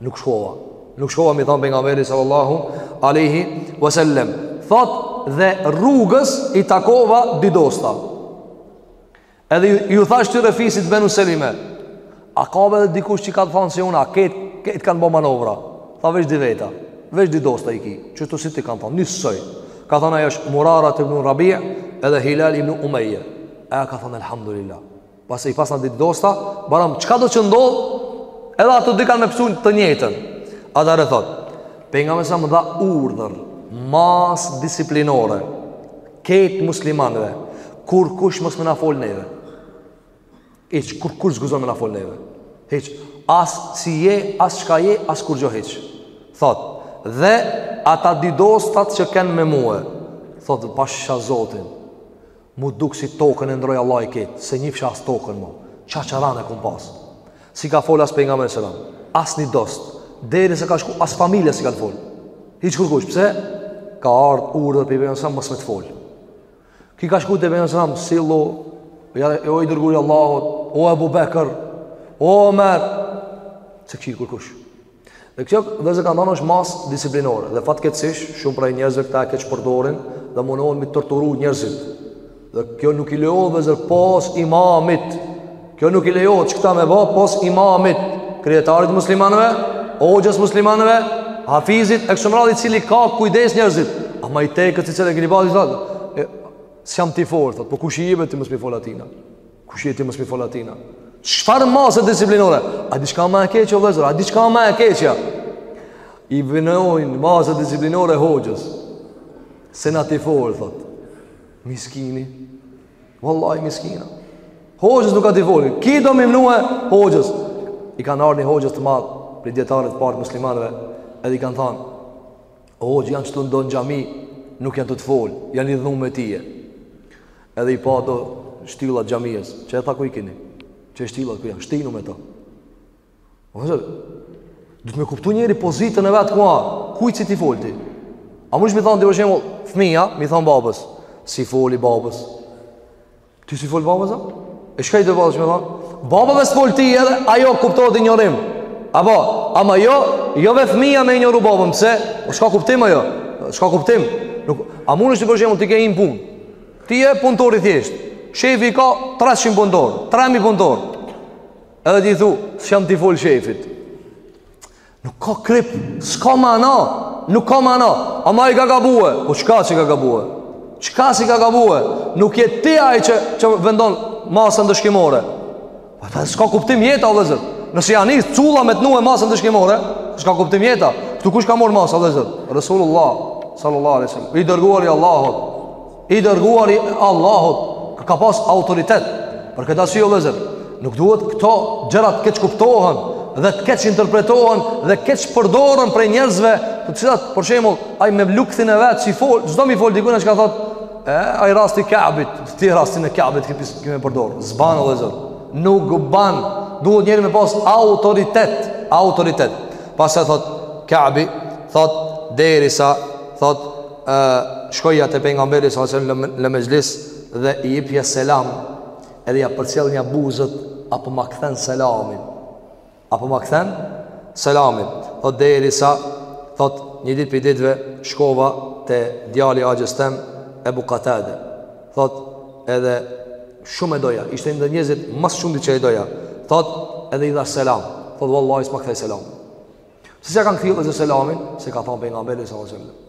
A: Nuk shkova. Nuk shkova, me i thanë pejgamberit sallallahu aleyhi wasallem. Thotë dhe rrugës i takova dy dosta. Edhe ju thash tyre fisit Benu Selime A ka be dhe dikush që ka thonë si unë A krejt kanë bo manovra Tha veç di veta Veç di dosta i ki Qëtu si ti kanë thonë Nisoj Ka thonë ajo është Murarat ibnu Rabia Edhe Hilal ibnu Umeje E ka thonë elhamdulillah Pasi i pasna di dosta Barem çka do që ndodh Edhe ata di kanë me pësun të njëjtën Atëherë thot Pejgamberi alejhi selam dha urdhër Masë disiplinore Krejt muslimanëve, kurkush mos me na folë neve. Hiç, kurkush s'guxon me na folë neve. Hiç, as si je, as çka je, as kurgjo hiç. Thotë, dhe ata dy dostat që kenë me mue. Thotë, pasha zotin, m'u duk si tokën e ndrroi Allahi krejt, s'e njifsha as tokën mo, qaq ranë e kum pasë. S'i ka fol as pejgamberi alejhi selam, as një dost, derisa ka shku as familja s'i kanë fol. Hiç kërkush, pse? Ka ardh urdhër prej pejgamberit alejhi selam mos me të fol. Ki ka shku te pejgamberi alejhi selam, sillu o i dërguari i Allahut, o Ebu Bekr, o Omer, s'e kqyr kërkush. Dhe kjo vllezër ka ndonë është masë disiplinore Dhe fatkeqësisht shumë prej njerëzve këta e keqpërdorin Dhe munohen me i torturu njerëzit Dhe kjo nuk i lejohet vllezër pos imamit Kjo nuk i lejohet këta me ba pos imamit Kryetarit muslimanve, hoxhës muslimanve, hafizit E kështu me radhë i cili ka kujdes njerëzit Ama i te këtë cilë e kini ba S'jam t'i fol, thotë, po kush je be ti mos me i fol atina Kush je ti mos me i fol atina? Çfarë mase disiplinore? A diçka ma e keqe vllezër? A diçka më e keqe? I vënojnë masë disiplinore hoxhës. S'jena t'i fol thot. Miskini. Wallahi miskina. Hoxhës nuk a t'i fol. Ki do me i mënue hoxhës. I kanë ardh një hoxhës të madh prej dijetarëve të parë muslimanë, edhe i kanë thënë, "O hoxhë, janë qetu do n'xhami, nuk janë tu të fol, janë idhnue me tije." Edhe i pa ato shtyllat e xhamisë, qe tha ku i keni? Qe shtyllat ku janë? Shtinu me to. Po zot, duhet me kuptu njeri pozitën e vet ku a. Kujt s'je t'i fol ti? A mund të më thonë për shembull, fëmija, me thanë babës, s'i foli babës? Ti s'i fol babës? E çka je ti babës me thanë, baba vetë fol ti edhe ajo kuptohet injorim. Apo, ama jo, jo vetë fëmija me injoru babën, pse? Po s'ka kuptim ajo? S'ka kuptim. Nuk, a mund të për shembull ti ke një punë? Ti je punëtor i thjesht. Shefi ka 300 punëtor, 3000 punëtor. Edhe ti thu, s'jam t'i fol shefit. Nuk ka krip, s'ka mana, nuk ka mana. Ama ai ka gabue, po çka si ka gabue? Çka si ka gabue? Nuk je ti ai që që vendon masën ndëshkimore. Pa ta s'ka kuptim jeta o vllezër. Nëse ja nisin culla me t'vnue masë ndëshkimore, s'ka kuptim jeta. Këtu kush ka marr masë o vllezër? Resulullah sallallahu alaihi wasallam. I dërguari i Allahut. I dërguari i Allahut ka pas autoritet. Për këtë arsye o vllezër, nuk duhet këto gjëra të keqkuptohen dhe të keqinterpretohen dhe keqpërdoren prej njerëzve, të cilat për shembull ai me lukthin e vet s'i fol, s'do me i fol dikuna çka thotë E, ai rasti Kabit, ti rastin e Kabit këtij s'e ki me përdorë, s'ban vllezër, nuk ban, duhet njeri me pasë autoritet, autoritet, pastaj thot, Kabi, thot, derisa, thot, e, shkoja te pejgamberi sallallahu alaihi wasallam, në mexhlis, dhe i ipja selam, edhe ja përcjellnja buzët, a po ma kthen selamin, A po ma kthen selamin Thot derisa Thot një dit prej ditve Shkova te djali axhës tem Ebu Katade Thot edhe Shumë e doja Ishte një ndër njerëzit ma së shumti që e doja Thot edhe i dhash selam Thot vallahi s'ma kthej selam S'ja kanë kthy vllezër selamin Se ka than pejgamberi sallallahu alaihi wasallam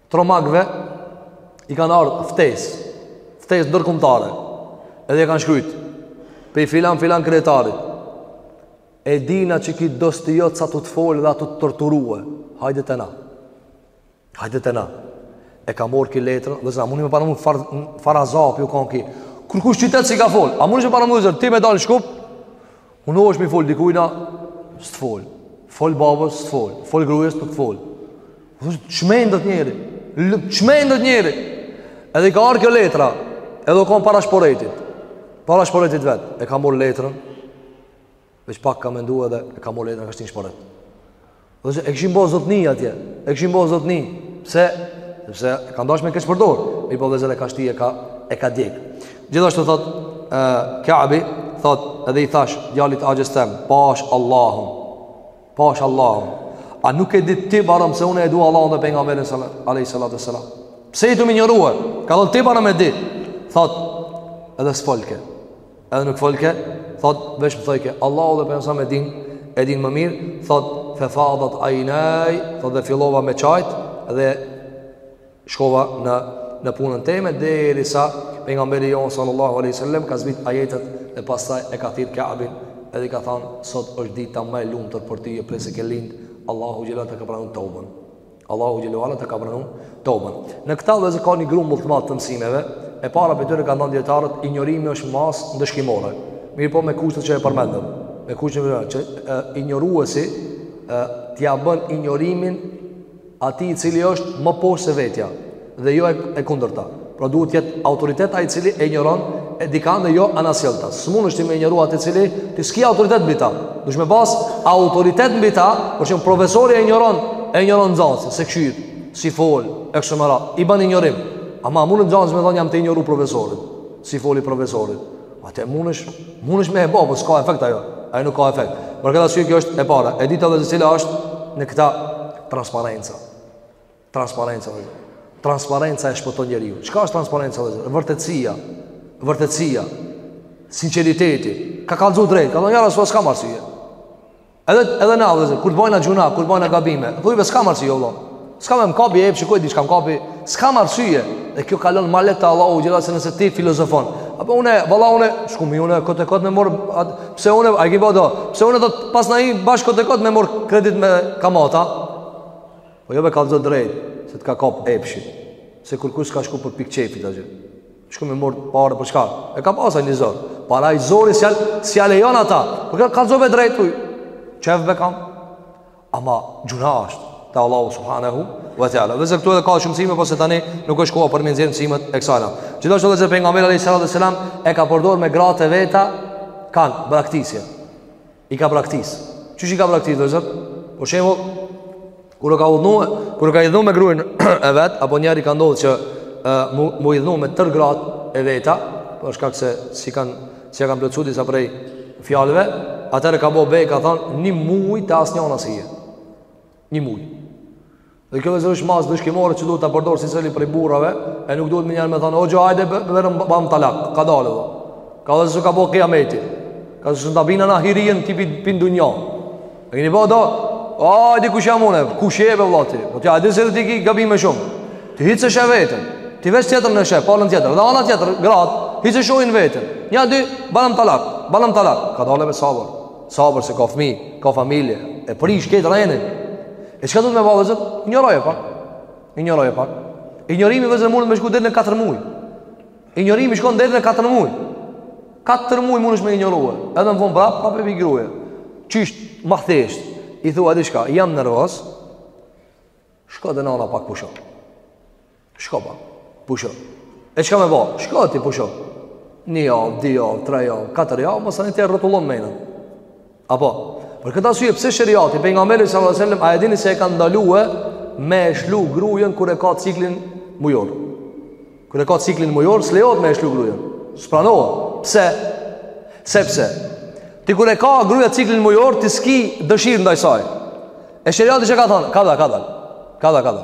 A: t'romakëve i ka ardh ftesë, ftesë ndërkombëtare. Edhe e kanë shkruajt prej filan filan kryetarit. E dina që ky dosti jot s'asht tu të folë dhe asht tu të torturue. Hajde te na. Hajde te na. E ka morë ky letrën, vllezër, a muni me paramendu far, far azabi u konë ky. Kërkush n'qytet s'i ka folë, a muni me paramendu vllezër, ti me dalë n'Shkup, Munohesh m'i fol dikujna, s'të fol. Fol babës, s'të fol. Fol grujes, nuk të fol. Çmendet njeri. Çmendet njeri. Edhe i ka ardh kjo letra, edhe u kon para shporetit. Para shporetit vet, e ka marr letrën. Veç pak ka mendu edhe e ka marr letrën, ka shti n'shporet. Dhe se e kishin bo zotni atje, e kishin bo zotni, pse, sepse kanë dash me keqpërdor, mirëpo vllezër e ka shti e ka, e ka djek. Gjithashtu thot, e, Kaabi, thot, edhe i thash, djalit axhës tem, pash Allahun, pash Allahun, a nuk e di ti barem se une e du Allahun dhe pejgamberin alejhi salatu ve selam. Pse je tu m'injorue, ka thon ti barem e di, thot, edhe s'folke, Edhe nuk folke, thot veç më thojke, Allahu dhe pejgamberi e din, e din më mirë, thot fe fadat ajnaj, thot dhe fillova me qajt dhe shkova në në punën teme derisa pejgamberi jon sallallahu alaihi wasallam ka zbrit ajetet dhe pastaj e ka thirr Ka'bin edhe i ka than sot është dita ma e lumtur për ty prej se ke lind Allahu xhele ta ka pranu tobën Allahu xhele ve ala ta ka pranu tobën. Në këta vllezër ka një grumbull të madh të mësimeve. E para prej tyre kanë thënë dijetarët, injorimi është masë ndëshkimore. Mirëpo me kushtet që e përmendëm. Me kushtet që, që e, injoruesi t'ia bën injorimin atij i cili është më poshtë se vetja. dhe jo e kundërta. Pra duhet të jetë autoritet ai i cili e injoron e dikan dhe jo anasjellta. S'munesh ti me injoru atë i cili ti s'ki autoritet mbi ta. Duhet me pas autoritet mbi ta, por që profesori e injoron, e injoron nxënësin, s'e kshyr, s'i fol, e kështu me radhë. I bën injorim. A mund nxënësi me thonë jam tu e injoru profesorin. S'i foli profesorit. Atë mundësh, mundësh me e bo, po s'ka efekt ajo. Ai nuk ka efekt. Për këtë arsye kjo është e para. E dyta vllezër e cila është në këta transparenca. Transparenca, vllazër. Transparenca e shpëton njeriun. Çka është transparenca, vllazër? Vërtëtsia. Vërtëtsia. Sinceriteti. Ka kallëzu drejt. Ka thonë, ja, rësua, s'ka marësuje. Edhe, edhe na, vllazër. Kur të bajna gjynah, kur të bajna gabime. Thujve, s'ka marësuje, vallah. Çka më kapi, epshi, diçka më kapi. S'ka marësuje. Dhe kjo kalon ma lehtë, Allahu gjitha, se nëse ti filozofon. Apo une, valla une, shku mi une, këtë e këtë me marrë, pse une, a i ki po do, pse une, thot, pas na i bashkë këtë e këtë me marrë kredit me kamata, Po jo be kallëzo drejt, se të ka kap epshi. Se kurkush s'ka shku për pik qefi të gjithë shkojnë me marrë pare për shka. E ka pasaj një zor. Për at zor s'ja lejon ata. Por po kallëzo be drejt thuj. Qef be kam. Ama gjynah është. Te Allahu subhanahu wa taala. Vllazër këtu edhe ka shumë msime, por se tani nuk është koha për me nxjerr msimet e kësaj. Gjithashtu edhe pejgamberi alejhi salatu ve selam e ka përdorur me gratë e veta këtë braktisje. I ka braktis. Qysh i ka braktis vllazër? Për shembull, kur u ka idhnu, kur u ka idhnu me gruën e vet, apo njëherë i ka ndodhur që e, m'u, m'u idhnu me tër grat e veta, për shkak se s'i kanë s'i kanë plotësu disa prej fjalëve, atëherë ka bo be ka thanë një muaj te asnjëna s'hi. Një muaj. Dhe kjo vllazër është masë ndëshkimore që duhet ta përdor secili prej burrave, e nuk duhet menjëherë me thonë, "O xho, hajde vetëm bam talak." Kadalë. Kadalë vllazër se s'ka bo kiameti. Ka vëzhgë se ta vinë na hirien ti pin pin dunjë. E keni bëu do? O, di kush jam unë? Kush je be vllati? Po ti a di se ti ke gabim më shumë? Ti hiç s'e sheh veten. Ti veç tjetrin e shef, palën tjetër. Dhe ana tjetër, gratë, hiç s'e shohin veten. Ja dy, balam talak, balam talak. Kadalë me sabër. Sabër se ka fëmijë, ka familje. E prish këtë rrenë. E çka duhet me ba vllazër? Injoroje pak. Injoroje pak. Injorimi vllazër mundet me shku deri në 4 muaj. Injorimi shkon deri në 4 muaj. 4 muaj mundesh me injoru. Edhe ma vonë prapë, prapë e ki grue. Qysh, ma thesht. I thua diçka, jam nervoz. Shko te nana pak pusho. Shko pak, pusho. E çka me ba? Shko ti pusho. Një javë, dy javë, tre javë, katër javë, masanej t'rrotullon menën. Apo, për këtë arsye pse sheriati pejgamberi sallallahu alajhi wasallam a e dini se e ka ndaluar me e lshu grujën kur e ka ciklin mujor. Kur e ka ciklin mujor, s'lejohet me e lshu grujën. S'pranohet. Pse? Sepse ti kur e ka gruja ciklin mujor, ti s'ki dëshirë ndaj saj. E sheriati çka thotë, kadal, kadal, kadal, kada.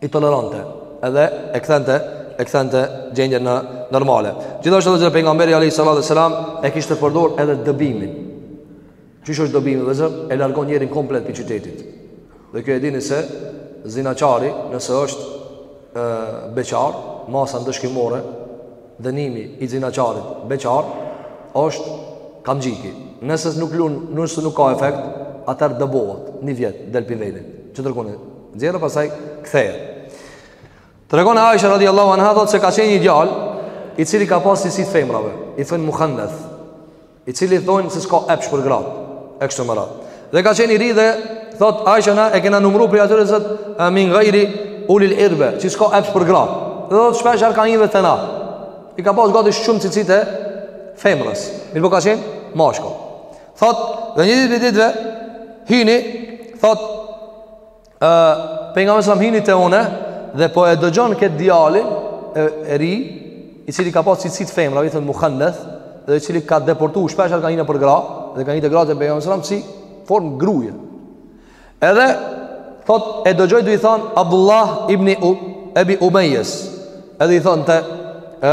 A: i toleronte edhe e kthente e kthente gjendjen në normale. Gjithashtu vllazër pejgamberi alayhi salatu wasalam e kishte përdor edhe dëbimin. Qysh është dëbimi vllazër e largon njerin komplet pej qytetit. Dhe kjo e dini se zinaqari nëse është beqar, masa ndëshkimore Dënimi i zinaqarit beqar është kamxhiki. Nëse nuk lun, nëse nuk ka efekt, atëherë dëbohet, një vjet del pi vendit. Që tregon e nxjerrë pastaj kthehet. Tregon Aisha radhiyallahu anha thotë se ka qenë një djalë i cili ka pasë cilësitë e femrave, i thojnë muhanneth. I cili thonë se s'ka epsh për gratë, e kështu me radhë. Dhe ka qenë i ri dhe, thot, Aisha na e kena numru prej atyre zët, e min gajri ulil irbe, që s'ka epsh për gratë. Dhe thotë shpeshherë ka hi edhe te na. I ka pas gati shumë cilësitë e femrës. Mirëpo ka qenë mashkull. Thot, dhe një ditë prej ditëve, hini, thot, Ë, pejgamberi alejhi selam hini te unë dhe po e dëgjon këtë djalin e, e ri, i cili ka pasur cilësitë e femrave, i thonë muhanneth, dhe i cili ka depërtu shpeshherë ka hi nëpër gra dhe ka hi te gratë e pejgamberit alejhi selam si formë gruaje. Edhe thot e dëgjoi tu i thonë Abdullah ibn Ebi Umejjes. Edhe i thon te ë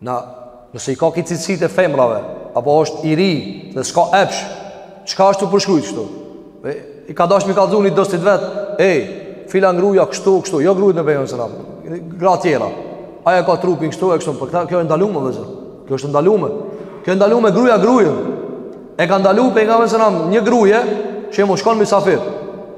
A: Na, nëse i ka ky cilësitë e femrave, apo është i ri dhe s'ka epsh, çka është tu përshkrujt kështu? E, I ka dashë me i kallzu një dostit vet, ej, filan gruja kështu, kështu, jo grujt e pejgamberit alejhi selam, gra tjera, ajo e ka trupin kështu e kështu, për këta kjo e ndalume vëllezër, kjo është ndalume, kjo e ndalume gruja grujën, e ka ndalu pejgamberi alejhi selam një gruje, që e mu shkon misafir,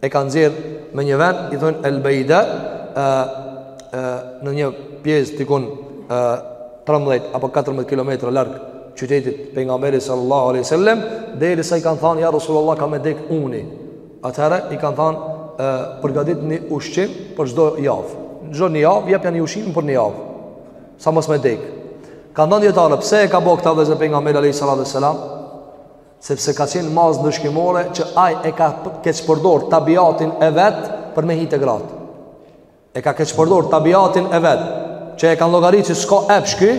A: e ka nxjerr në një vend i thon El Beida ë ë në një pjesë dikun ë 13 apo 14 kilometra larg qytetit pejgamberi sallallahu alaihi wasallam derisa i kanë thënë ja rasulullah ka me dek uni atëherë i kanë thënë ë përgatitni ushqim për çdo javë çdo një javë jepjani ushqim për një javë sa mos me dek kanë thënë dijetarët pse e ka bo këtë vëllezër pejgamberi alaihi salatu wasallam sepse ka qenë masë ndëshkimore që ai e ka keqpërdor tabiatin e vet për me hi te gratë. E ka keqpërdor tabiatin e vet, që e kanë llogaritë që s'ka epsh ky,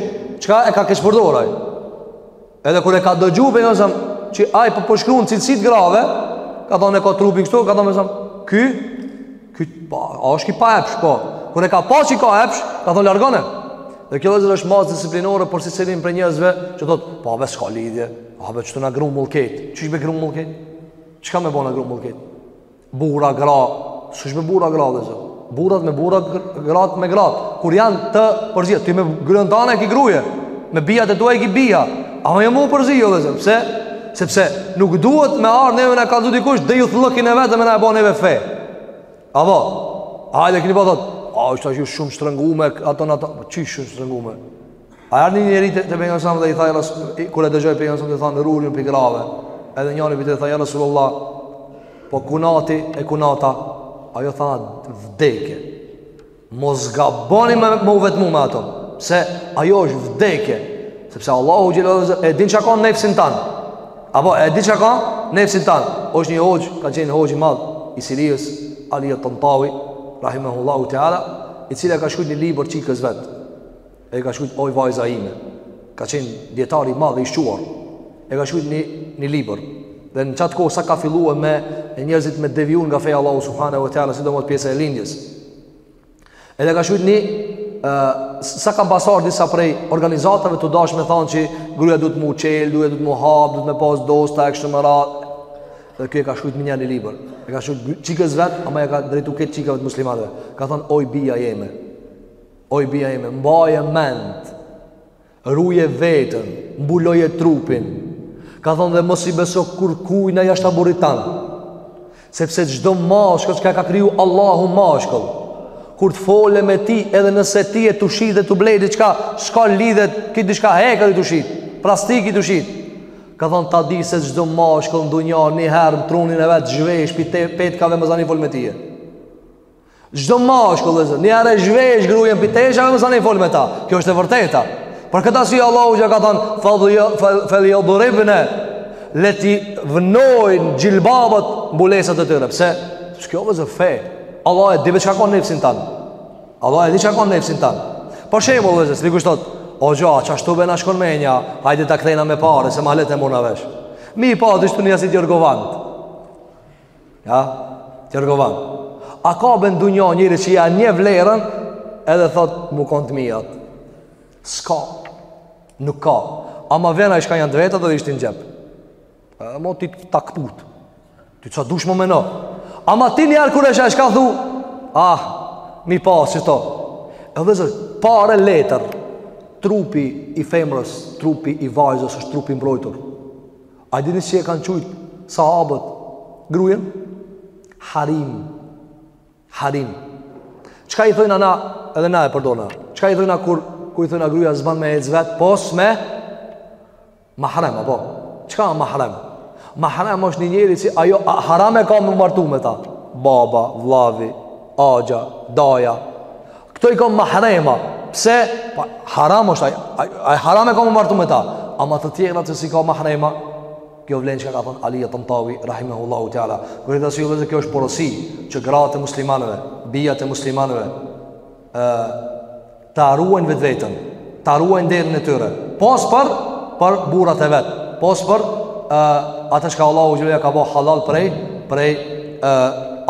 A: çka e ka keqpërdor ai. Edhe kur e ka dëgju pejgamberi alejhi selam që ai po, po përshkrun cilësitë e grave, ka thonë e ka trupin kështu, ka thonë alejhi selam, ky, Ky pa, a është ky pa epsh, po. Kur e ka pa që ka epsh, ka thonë largone. Dhe kjo vëllezër është masë disiplinore për secilin prej njerëzve që thotë, po be s'ka lidhje, pa be që të na grumbull krejt. Qysh be grumbull krejt? Çka me bo na grumbull krejt? Burra, gra, qysh be burra, gra, vëllezër. Burrat me burra, gratë me gratë Kur janë të përziet Ti me grun tane e ki gruje Me bijat e tua e ki bija Ama m'u përzi, jo vëllezër Pse? Sepse nuk duhet me ardhë neve me na kallzu dikush dejuthllëkin e vet dhe me na e bo neve fe. A bo, a e dhe këni po thot, a është ashtu shumë shtrëngume, ato në ato, që shumë shtrëngume. A i erdh një njeri te, te pejgamberi alejhi selam dhe i tha, Res, kur e dëgjoi pejgamberin alejhi selam tu thanë ruhuni pi grave, edhe njëri prej tyre tha, ja Rasulullah, po kunati e kunata, ajo, tha, vdekje. Mos gaboni me, me u vetmu me ato Se ajo është vdekje Sepse Allahu xhelle E din që ka në nefësin tanë A po e din që ka në nefësin tanë Është një hoqë, ka qenë hoqë i madh I Sirijës, Alija Tantavi Rahimehullahu Teala I cili e ka shkujt një libër çikës vet E ka shkujt oj vajza ime Ka qenë dijetar i madh i shquar E ka shkujt një, një libër Dhe në qatë kohë sa kanë fillu e me E njerëzit me devijun nga feja Allahu Subhanehu ve Teala Si do mot pjesë e lindjes Edhe ka shkujt një Sa kam pasar disa prej organizatave të dash me thanë që Gruja duhet m'u çel, gruja duhet m'u hapë, duhet me pas dosta e kështu me radhë Dhe ky e ka shkujt një libër E ka shkujt çikës vet, ama e ka drejtu krejt çikave të muslimanëve Ka thanë oj bija jeme Oj bija ime, mbaje mend, ruje veten, mbuloje trupin, ka thonë dhe mos i beso kërkujna jashta burrit tan, sepse çdo mashkull çka ka kriju Allahu mashkull, kur të fole me ti edhe nëse ti je tu shit dhe tu ble diçka, s'ka lidhje kit diçka hekur je tu shit, plastikë je tu shit, ka thonë ta di se çdo mashkull në dunja, një herë në trunin e vet zhvesh pi petkave masandej fol me tye. Çdo mashkull vëllazër, njëherë e zhvesh gruën pi teshave masanej fol me ta. Kjo është e vërteta. Për këtë arsye Allahu ja ka thënë vel jedribne. Le t'i vnojn xhilbabat mbulesat e tyre. Pse? Kjo vëllazër fe. Allahu e di vetë çka ka në nefsin tan. Allahu e di çka ka në nefsin tan. Për shembull vëllazër, dikush thot, o hoxha, ç'ashtu be na shkon menja, hajde ta kthejna me pare se ma lehtë e murrna vesh. Mi pa qishtu një asit jorgovan. Ja, jorgovan. A ka bre ndonjë njeri që s'ja njeh vlerën, edhe thot m'u konë të mijat. S'ka, nuk ka. Ama venaj çka janë të vetat edhe i shti në xhep. Edhe mo ti ta këput. Ti çka dush me menu. Ama ti njëherë kur e sheh çka thu, ah, mi pa qito. E vëllazër, pare letër, trupi i femrës, trupi i vajzës, është trupi mbrojtur. A dini si e kanë qujtë sahabët grujen? Harim. Harim. Çka i thojna na, edhe na e përdojna, çka i thojna kur, kur i thojna gruja s'ban me ecë vetë, pos me mahrem, apo? Çka a mahrem? Mahrem është një njeri që ajo a, haram e ka m'u martu me ta. Baba, vlavi, axha, daja. Këto i ka mahrema. Pse? Po, haram është, ajo haram e ka m'u martu me ta. Ama të tjerët që s'i ka mahrema, kjo vlen çka ka thënë Alija Tantavi, Rahimehullahu Teala. Për këtë arsye kjo është porosi që gratë e muslimanëve, bijat e muslimanëve, e, ta ruajn vetveten. ta ruajnë nderin e tyre, pos për për burrat e vet, pos për ë atë që Allahu xhelalu ka ba halal prej prej ë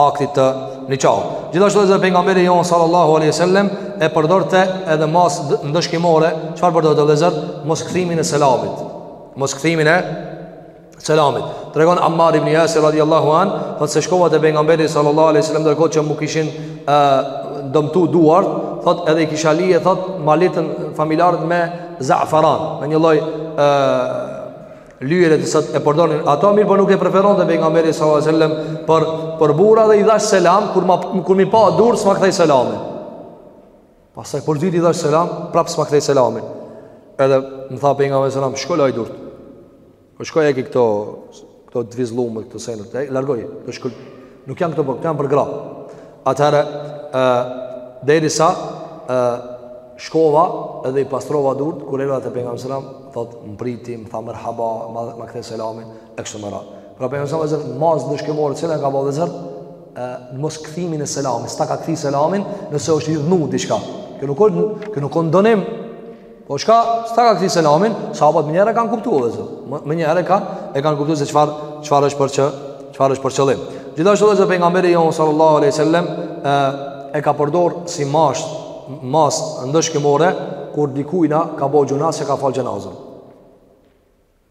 A: aktit të niqahut. Gjithashtu edhe pejgamberi jon sallallahu alaihi wasallam e përdorte edhe mas ndëshkimore, çfarë përdorte Allahu mos kthimin e selamit, mos kthimin e Selamit. Tregon Ammar ibn Yasir radiallahu an, thot se shkova te pejgamberi sallallahu alaihi wasallam ndërko që mu kishin ë dëmtu duart, thot edhe i kisha lije thot m'i litën familjarët me zafaran, me një lloj ë lyerje të cilat e përdorin ato mirëpo nuk e preferonte pejgamberi sallallahu alaihi wasallam për për burra dhe i dhash selam kur ma kur m'i pa durt s'ma kthej selamin. Pastaj për s'dyti i dhashë selam, prapë s'ma kthej selamin. Edhe më tha pejgamberi alaihi selam, shko laj durët. Po shko e hiqi këto, këto të vizllume, këto senet, e, largoj, të shko, nuk janë këto për, këto janë për gra. Atëherë, e, derisa, e, shkova edhe i pastrova durët, kur erdha te pejgamberi alaihi selam, thot, më priti, më tha merhaba, ma kthej selamin, e kështu me radhë. Pra pejgamberi alaihi selam, masë ndëshkimore, cilën ka bo vëllezër, në mos kthimin e selamit, s'ta ka kthi selamin nëse është idhnu diçka. Kjo nuk është, kjo nuk është dënim. Po çka, s'ta ka kthi selamin, sahabët menjëherë kanë kuptuar vetë. Menjëherë kanë e kanë kuptuar se çfarë çfarë është për çë, çfarë është për qëllim. Gjithashtu edhe pejgamberi jon sallallahu alaihi wasallam e, e ka përdor si mash, mas ndëshkimore kur dikujna ka bo gjynah s'ja ka fal xhenazën.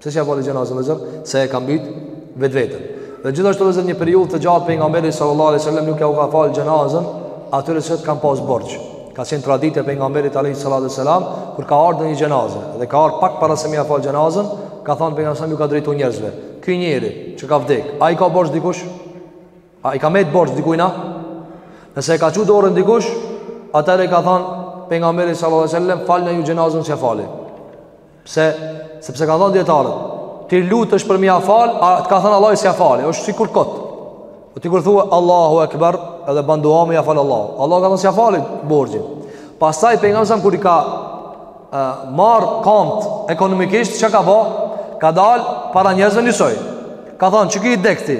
A: Pse s'ja fali xhenazën vëllezër? Se e ka mbyt vetveten. Dhe gjithashtu vëllezër një periudhë të gjatë pejgamberi sallallahu alaihi wasallam nuk jau ka fal xhenazën atyre që kanë pas borxh. Ka qenë traditë e pejgamberit alaihi salatu wasalam kur ka ardhur një xhenazë dhe ka ardhur pak para se me ia fal xhenazën, ka thënë pejgamberi selam ju ka drejtuar njerëzve. Ky njeri që ka vdek, a i ka borxh dikush? A i ka met borxh dikujna? Nëse e ka çu dorën dikush, atëherë ka thënë pejgamberi sallallahu alaihi wasallam falnja ju xhenazën s'ja fali. Pse? Sepse ka thënë dietarët, ti lutesh për me ja fal, a të ka thënë Allahu s'ja fali, është sikur kot. Po ti kur thua Allahu Akbar, edhe bën dua me ja fal Allahu. Allahu ka thënë s'ja fali borxhin. Pastaj pejgamberi selam kur i ka e, marr komt ekonomikisht, çka ka bë? Ka dal para njerëzve njësoj. Ka thënë çky i dekti.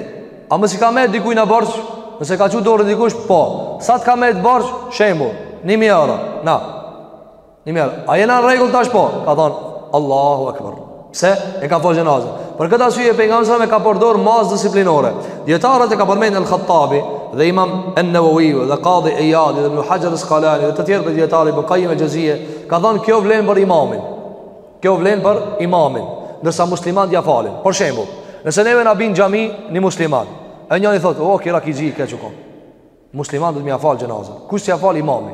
A: A mos i ka met dikujna borxh? Nëse ka çu dorë dikush, po. Sa të ka met borxh? Shembull, 1000 euro. Na. Një mijë euro, a jena në rregull tash po? Ka thonë, Allahu Akbar. Se, e ka falë xhenazën. Për këtë arsye, pejgamberi selam e ka përdor masë disiplinore. Djetarët e ka përmend El Khattabi, dhe imam En Neveviju, dhe Kadi Ijadi, dhe Ibnu Haxher el Askalani, dhe të tjerë prej djetarëve, Ibn Kajim el Xhevzije, ka thonë, kjo vlenë për imamin. Kjo vlenë për imamin. Ndërsa muslimant ja falin. Për shembull, nëse neve na bin n'xhami, një musliman. E njëri thotë, o, ky raki xhi ke, që kom. Muslimant duhet me ja falë xhenazën. Kush s'ja falë imami?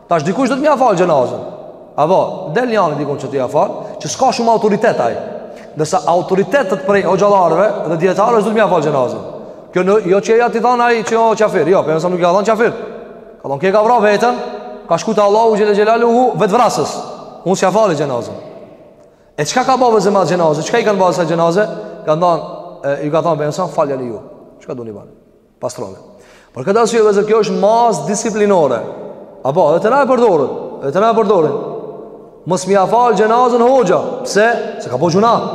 A: Tash dikush do të mja falë xhenazën Apo, del njani dikun që të ja falë Që s'ka shumë autoritet aj Ndërsa autoritetet prej hoxhallarëve Dhe dijetarëve s'do të mja falë xhenazën Kjo në, jo që e ja ti thanë aj që o qafir Jo, pejgamberi nuk i ka thanë qafir Ka thonë, ky ka vra veten Ka shku te Allahu xhele xhelaluhu Vetëvrasës Unë s'ja fali xhenazën E çka ka bo vëllezër me xhenazën Çka i kanë ba vëllezër xhenazën Ka ndonë, i ka thonë pejgamberi faljani ju Çka doni bani Pastrove. Për këtë arsye vëllezër kjo është masë disiplinore. Apo, edhe te na e përdorin, edhe te na e përdorin. Mos me ia fal xhenazën hoxha, pse? Se ka bo gjynah.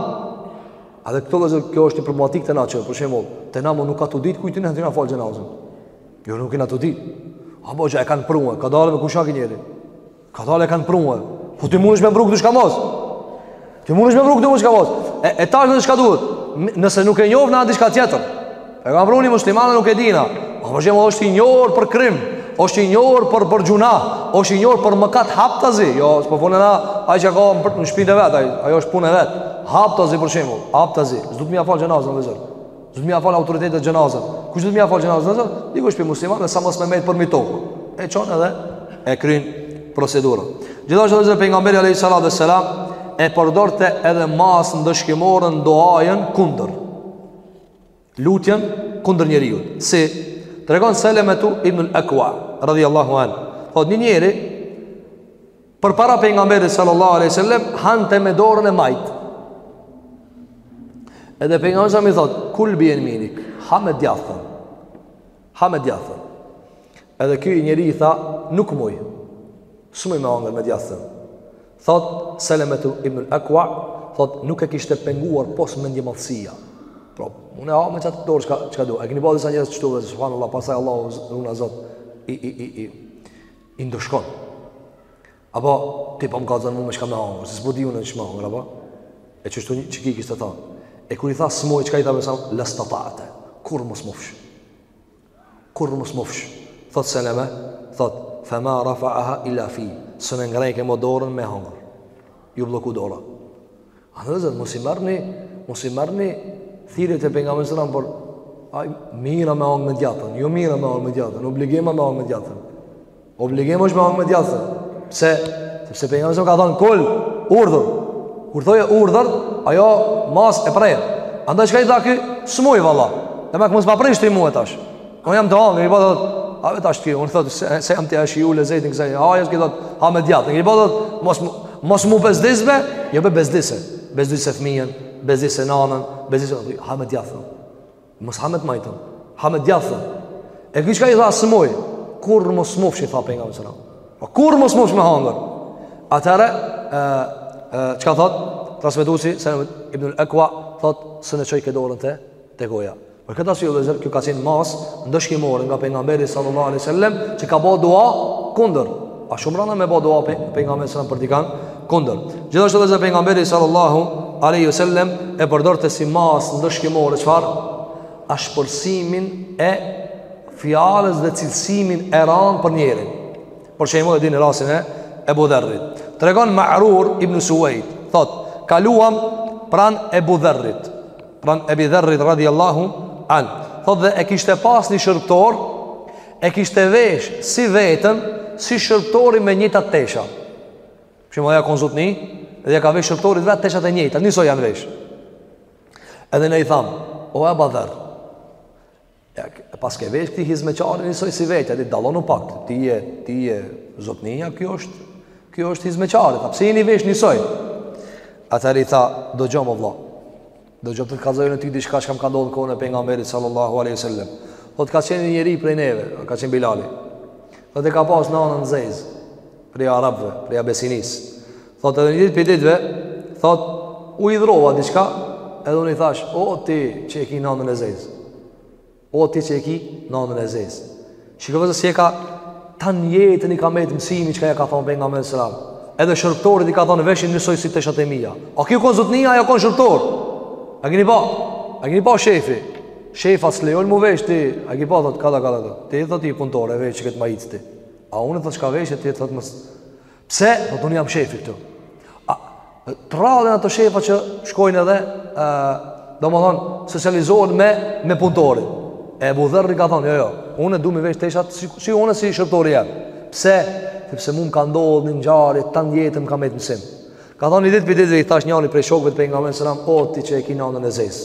A: Edhe këtu vëllezër kjo është një problematikë te na që, për shembull, te na nuk ka tu ditë kujt në na fal xhenazën. Jo nuk jena tu ditë. Apo që e kanë prue, ka dalë me kushak njëri. Ka dalë e kanë prunë. Po ti mundesh me pru çkamos. Ti mundesh me pru çkamos. E, e tash ne çka duhet? Nëse nuk e njofna diçka tjetër. E kanë pru një musliman nuk e dina. Apo për shembull është i njohur për krim, është i njohur për për gjynahe, është i njohur për mëkat haptazi. Jo, s'po folim na ai që ka në shpinë e vet, ai ajo është punë e vet. Haptazi për shembull, haptazi. S'do të mja fal xhenazën vëllezër. S'do të mja fal autoritetet xhenazën. Kush do të mja fal xhenazën? Dikush prej muslimanëve sa mos me met përmi tokë. E çon edhe e kryen procedurën. Gjithashtu edhe pejgamberi alayhi salatu wassalam e përdorte edhe masën ndëshkimore në duajën kundër. Lutjen kundër njeriut. Si tregon Selemetu ibnul Ekwa radhiyallahu anhu. Thotë një njeri Përpara pejgamberit sallallahu aleyhi sallam Hante me dorën e majtë Edhe pejgamberi i thot Kul bi jeminik Ha me djathtën Ha me djathtën Edhe ky njeri i tha Nuk muj S'muj me hangër me djathtën Thot Selemetu ibnul Ekwa Thot nuk e kishte penguar pos mendjemadhësia Pra, unë e ha me qatë dorë çka, çka du E keni pa disa njerëz qështu dhe Subhanallah, pasaj Allahu, runa Zot I, i, i, i I ndëshkon. Apo, ti po më kallzon mu me çka me hangër, si s'po di unë me çka me hangër, apo? E qështu edhe ky kishte thanë. E kur i tha s'muj, çka i tha pejgamberi? Lestetate, kurrë mos mufsh. Kurrë mos mufsh. Thotë Seleme, thotë, fe ma rafeaha ila fi, s'e ngrejke mo dorën me hangër. Ju blloku dora. Vëllezër, mos i marrni, mos i marrni thirrjet e pejgamberit sallallahu alajhi wasallam, po mirë a me hongër me djathtën, jo mirë a me hongër me djathtën, obligim a me hongër me djathtën. Obligim është me hongër me djathtën. Pse? Sepse pejgamberi ka thënë kul, urdhër. Kur thoje urdhër, ajo masë e pret. Andaj çka i tha ky? S'muj valla. Dhe më mos ma prish ti mua tash. Unë jam tu hangër, i po thot, a vetë ashtë kjo, unë thot, se, se jam të ashtë i ule zejtë në kësaj, a jështë ki thot, ha me t'djathtë, i po thot, mos, mos mu bezdisve, jo be bezdise, bezdise fëmijën, bezdise nanën, bezdise, ha me t'djathtë, thot, mos ha me të majtën, ha me t'djathtë, thot, e ky çka i tha s'muj, kurrë mos mufsh, tha pejgamberi selam, po kurrë mos mufsh me hangër, atëherë, e, e, çka thot, transmitusi, Seleme ibnul Ekua, thot, s'e çoi këtë dorën te, te goja, Për këtë arsye vëllezër, kjo ka qenë masë ndëshkimore nga pejgamberi sallallahu alaihi wasallam që ka bo dua kundër. A shumë ranë me bo dua pejgamberi selam për dikan kundër. Gjithashtu vëllezër pejgamberi sallallahu alaihi wasallam e përdorte si masë ndëshkimore çfarë? Ashpërsimin e fjalës dhe cilësimin e ranë për njerin. Për shembull e dini rastin e Ebu Dherrit. Tregon Ma'rur ibn Suwaid, thot, kaluam pran Ebu Dherrit. Pran Ebi Dherrit radiallahu an Thot dhe e kishte pas një shërbëtor E kishte vesh si veten Si shërbëtori me njëjtat tesha Shembull ai a kon zotni Dhe ia ka vesh shërbëtorit vetë teshat e njëjta Njësoj janë vesh Edhe ne i thamë O Eba Dherr Ja paske vesh këtij hizmeqarit njësoj si vetja, ti dallonu pak, ti je, ti je zotnija, ky është, ky është hizmeqari, a pse jeni vesh njësoj? Atëherë i tha, dëgjom o vlla, dëgjom të të kallzoj unë ty diçka çka m'ka ndodhë në kohën e pejgamberit sallallahu aleyhi sallam. Thotë ka qenë një njeri prej neve, ka qenë Bilali. Thotë e ka pas nanën e zezë, prej Arabve, prej Abesinisë. Thot edhe një ditë prej ditëve, thot, u hidhrova diçka, edhe unë i thash, o ti që e ki nanën e zezë, o ti që e ki nanën e zezë. Shikoje se si e ka, tan jetën i ka met mësim çka i ka thonë pejgamberi selam. Edhe shërbëtorit i ka thonë veshi njësoj si teshat e mija. A ky a konë zotnija, ai a konë shërbëtor. A kini pa, a kini pa shefi. Shefi s'të lejon mu vesh ti, a kini pa, thot, kada, kada, kada. Ti, thot, je punëtor, veshe qët maicë ti. A unë, thot, çka vesh, ti, thot, mos. Pse? Thot unë jam shefi këtu. A, të rrallë jan ato shefa që shkojnë edhe, e, domethonë, socializohen me, me punëtorin. Ebu Dherri ka thonë, jo, jo, unë du me i vesh teshat, si, si unë si shërbëtori jam. Pse? Sepse mu më ka ndodhë një ngjarje, tan jetën më ka met mësim. Ka thonë një ditë prej ditëve i thash njanit prej shokve të pejgamberit selam, o ti që e ki nanën e zezë.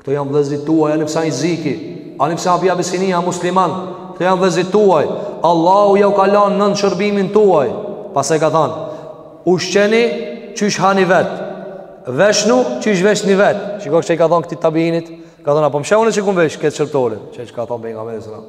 A: Këto janë vllëzit tuaj, ani pse a i zi ky, ani pse a prej Abisinia, musliman, këto janë vllëzit tuaj, Allahu ja u ka lanë nën shërbimin tuaj, pastaj ka thanë, ushqeni qysh hani vetë, veshni qysh veshni vetë, shiko ç'i ka thanë këtij tabiinit, ka thanë, a po më sheh unë që e kum vesh këtë shërbëtorin, qe çka ka thanë pejgamberi selam,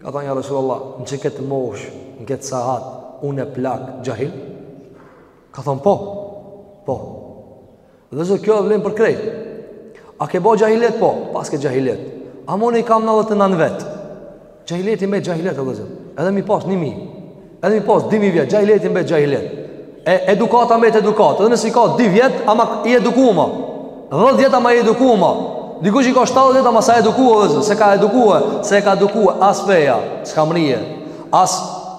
A: Ka thënë ja Resulullah, në qikëtë moshë, në këtë sahat, unë i plak, xhahil? Ka thënë po, po. Vllezër, kjo vlen për krejt. A ke bo xhahilet? Po, paske xhahilet. Ama unë i kam nandhetë e nanë vjet. Xhahileti met xhahilet, vllezër. Edhe m'i pas një mijë. Edhe m'i pas dy mijë vjet, xhahileti mbet xhahilet. E edukata mbet edukatë. Edhe nëse i ka dy vjet, ama i edukum a. Dhetë vjet, ama i edukum a. Dikush i ka 70 vjet, ama s'a edukua, vllezër. S'e ka edukua, s'e ka edukua. As feja, s'ka mrri. As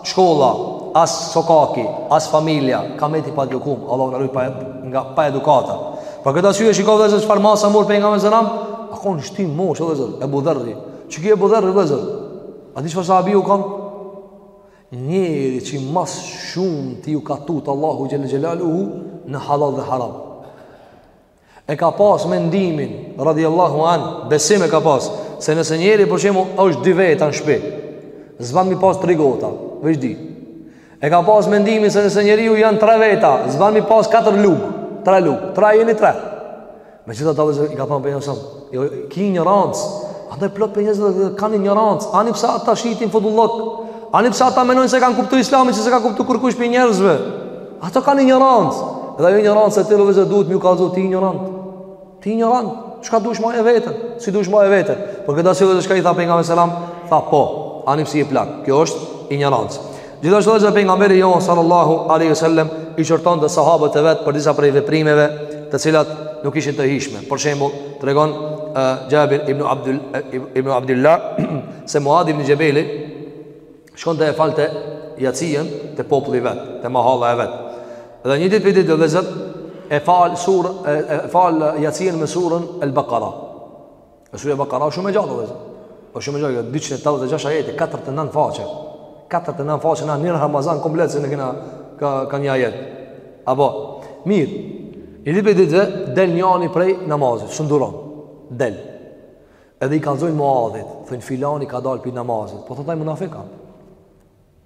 A: shkolla, as sokaki, as familja. Ka met i paedukum. Allahu na rujtë pa, nga paedukata. Për këtë arsye shikoni, vllezër, çfarë masa mori pejgamberi alejhi selam? A konë shtym n'moshë, vllezër, Ebu Dherri. Qiky Ebu Dherri, vllezër? A di çfarë sahabi u konë? Njeri që ma s'shumti ju ka tutë Allahut xhelle xhelaluhu në hallall dhe haram. E ka pas mendimin, radijallahu anhu, besim e ka pas, se nëse njeri për shembull është dy veta në shpi, s'ban m'i pas tri gota, veç dy. E ka pas mendimin se nëse njeriu janë tre veta, s'ban m'i pas katër lugë, tre lugë, tre jeni tre. Megjithatë çka i ka thonë pejgamberi alejhi selam, jo, ki injorancë, andaj plot prej njerëzve kanë injorancë, ani pse ata shesin fodullëk, ani pse ata menojnë se kanë kuptu islamin që s'e ka kuptu kërkush prej njerëzve, ata kanë injorancë, edhe ajo injorancë, vllezër, duhet m'i kallëzu ti injorant, ti injorant, çka dush maje veten, si dush maje veten, për këtë arsye çka i tha pejgamberi alejhi selam, tha po, ani pse i plak, kjo është injorancë. Gjithashtu vllezër, pejgamberi jonë sallallahu aleyhi sallem i qortonte sahabët e vet për disa prej veprimeve të cilat nuk ishin të hijshme. Për shembull, tregon uh, Xhabir ibn, Abdul, ibn Abdullah se Muadh ibn Xhebeli shkonte e falte jacien te populli vet, te mahalla e vet. Dhe një ditë prej ditëve, vllezër, e fal, e fal jacien me surën El Bakara. E surja Bakara është shumë e gjatë, vllezër, shumë e gjatë, 286 ajete, 49 faqe, 49 faqe, na një Ramazan komplet, se ne kena ka, ka një ajet. Apo, mirë, një ditë prej ditëve, del njani prej namazit, s'un duron, del. Edhe i kallzojnë Muadhit, thojnë filani ka dalë prej namazit, po thotë ai munafik a.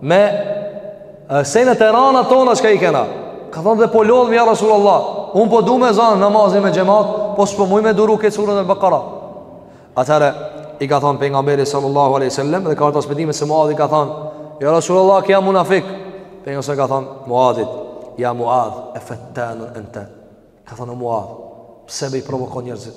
A: Me senet e rana tona çka i kena. Ka thonë dhe po lodhemi, ja Rasulullah, unë po du me zanë namazin me xhemat, po s'po muj me duru këtë surën El Bakara. Atëherë, i ka thonë pejgamberi sallallahu aleyhi sallam, dhe ka transmetime se Muadhi ka thonë, ja Rasulullah, ky a munafik. Pejgamberi i ka thonë Muadhit, ja Muadh, e fettanun ente. Ka thonë, Muadh, pse be i provokon njerëzit?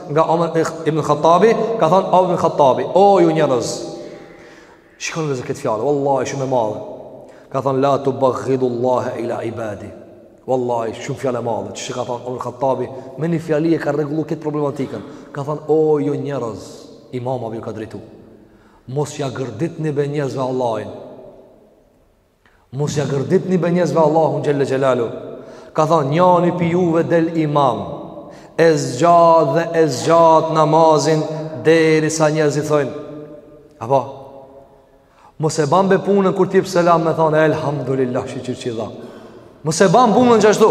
A: nga Omer ibn Khattabi, ka thënë Omer ibn Khattabi, o ju njerëz. Shikoni vetë këtë fjalë, wallahi shumë e madhe. Ka thënë la tu baghidullaha ila ibadi. Wallahi shumë fjalë e madhe. Çi ka thënë Omer Khattabi, me një fjali e ka rregulluar këtë problematikën. Ka thënë o ju njerëz, imamave u ka drejtu. Mos ja gërditni be njerëzve Allahin. Mos ja gërditni be njerëzve Allahun xhelle xhelalu. Ka thënë njani pi juve del imam. E zgjat dhe e zgjat namazin derisa njerëzit thonë. Apo mos e bën be punën kur t'jep selam me thonë elhamdulillah shyqyr qi dha. Mos e ban punën qashtu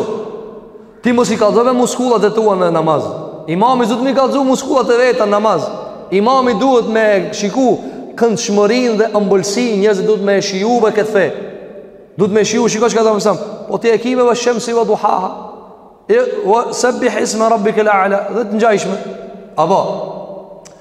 A: Ti mos i kallzo be muskullat e tua në namaz Imami s'duhet me i kallzu muskullat e veta në namaz Imami duhet me shiku këndshmërinë dhe ëmbëlsinë Njerëzit duhet me shiju be këtë fe Duhet me shiju shiko çka të mësëm Po ti e ki be vesh-shemsi ve duhaha Ve sebbih isme rabbikel a'la Dhe të ngjashme Apo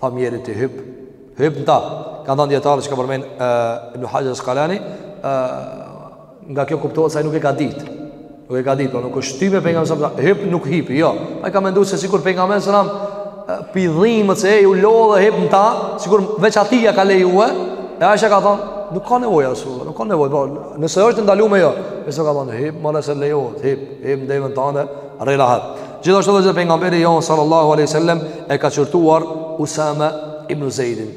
A: Tha mjeri ti hyp, hyp në ta. Kanë thënë dijetarët që ka përmend e, Ibn Hajar Askalani, e, nga kjo kuptohet se ai nuk e ka ditë. Nuk e ka ditë, por nuk është shtyme Pejgamberi selam, hyp nuk hipi, jo. Ai ka mendu se sikur Pejgamberi selam, p'i dhimet se je u lodh hyp në ta, sikur veç atij ia ka lejue, e ai ça ka thënë, nuk ka nevojë asu, nuk ka nevojë, por nëse është ndaluar jo, nëse ka thënë hyp, më nëse lejohet, hyp, hyp n'deven tane, rri rahat. Gjithashtu edhe Pejgamberi jonë sallallahu aleyhi sallem e ka qërtuar Usame ibn Zejdin.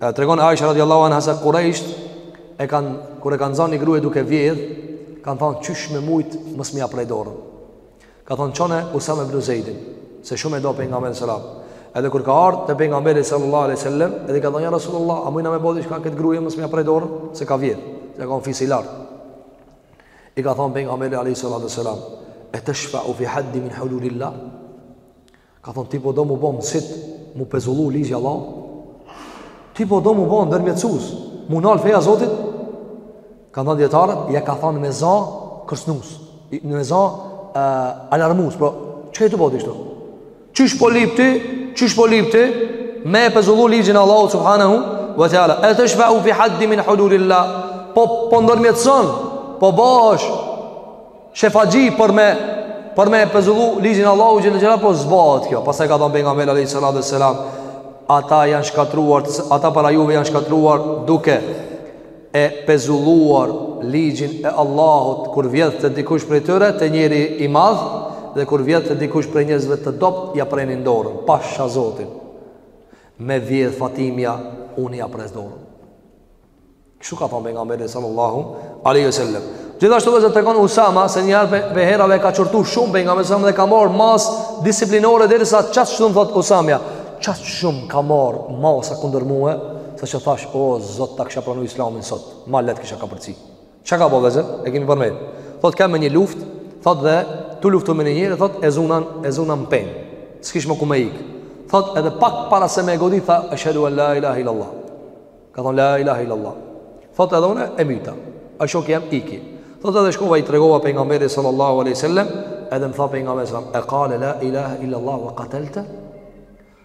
A: E tregon Aisha radiallahu anha se kurejshët e kanë, kur e kanë zanë një gruje duke vjedh, kanë thonë qysh me mujtë mos me ia pre dorën. Kanë thonë çone Usame ibn Zejdin, se shumë e do Pejgamberi sallam. Edhe kur ka ardhë te Pejgamberi sallallahu aleyhi sallem, edhe i ka thonë ja Rasulullah, a mujna me bo diçka këtë gruje mos me ia pre dorën, se ka vjedh, se kanë fis i lartë. I ka thënë pejgamberi alayhi salatu wasalam, "E tashfa'u fi hadd min hududillah?" Ka thënë ti po do m'u bon sit mu pezullu ligji i Allahut? Ti po do m'u bon ndërmjetësues, mu nal feja e Zotit? Kanë thënë dijetarët, ja ka thënë me za kërcënues, me za alarmues, po çka je tu bo ti kështu? Qysh po lip ti, qysh po lip ti, me e pezullu ligjin e Allahut subhanahu wa ta'ala. E tashfa'u fi haddi min hududillah, po, po ndërmjetëson, po bahesh shefaatxhi për me, për me e pezullu ligjin e Allahut xhelle xhelalu, po s'bahet kjo, pastaj ka thonë Pejgamberi a.s. Ata janë shkatruar, ata para juve janë shkatruar duke e pezulluar ligjin e Allahut kur vjedhte dikush prej tyre te njeri i madh dhe kur vjedhte dikush prej njerëzve të dobët ia prenin dorën pasha zotin me vjedh fatimja unë ia pres dorën kështu ka thonë pejgamberi sallallahu aleyhi sallam gjithashtu vllezër tregon usama se njëherë prej, prej herave e ka qortu shumë pejgamberi sallam dhe ka marrë masë disiplinore derisa qaq shumë thotë usamja qaq shumë ka marrë masa kundër mue Saqë thash, o zot ta kisha pranu islamin sot, ma lehtë kisha kapërcy. Çka ka bo vllezër, e kemi përmend. Thot, kemë në një luft, thot dhe, tu luftu me një njeri, thot, e zunan, e zuna n'pen. S'kish më ku me ik. Thot, edhe pak para se me e godit, tha, eshhedu en la ilaha illallah. Ka thon, la ilaha illallah. Thot, edhe une, e myta. E shoku jem, iki. Thot, edhe shkova i tregova pejgamberit sallallahu aleyhi sallem, edhe më tha pejgamberi sallam, e kale la ilaha illallah, wa kateltehu,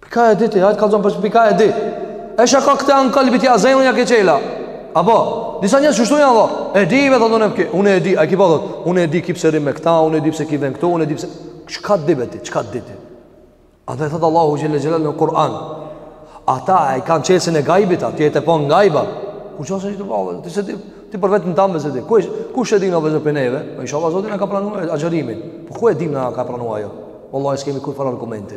A: Ti ku e di ti, hajt kallzom ti ku e di E shekakte an kalbihi a, zemrën ia ke çel a Apo, disa njerëz qështu janë dhe E di me thotë unë, unë e di, ai ky po thotë Unë e di ky pse rrin me këta, unë e di pse ky ven këto, unë e di pse Çka di be ti, çka di ti A dhe thotë Allahu xhele xhele në Kur'an Ata e kanë çelsin e gajbit, a ti je te po në gajba Ku që asë që të valë, ti s'e di Ti për veten tane s'e di Kush, kush e di vllezër për neve po, inshaAllah Zoti na e ka pranu agjërimin Po ku e di na ka pranu a jo Allah e s'kemi kurrfarë argumenti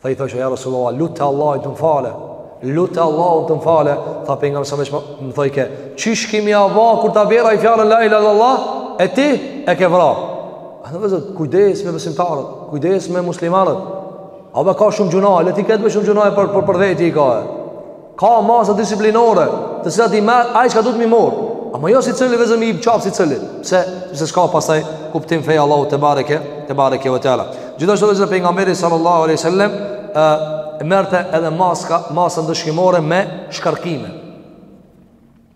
A: Tha i thash ja Rasulullah, lute Allahun të më fale. Lute Allahun të më fale. Tha pejgamberi sa më shpo, më thoi ke, qysh ki me ia ba kur ta bjer ai fjalën la ilaha illallah, e ti e ke vra. Vllezër kujdes me besimtarët, kujdes me muslimanët. A de ka shumë gjynahe, le t'i ket me shumë gjynahe por por për vetë i ka. Ka masa disiplinore, të cilat i merr ai që duhet m'i morr. Ama jo secili vllezër m'i qaf secilit, se se s'ka pastaj kuptim feja Allahut tebareke, tebareke ve teala. Gjithashtu edhe pejgamberi sallallahu alaihi wasallam e merrte edhe maska, masën ndëshkimore me shkarkime.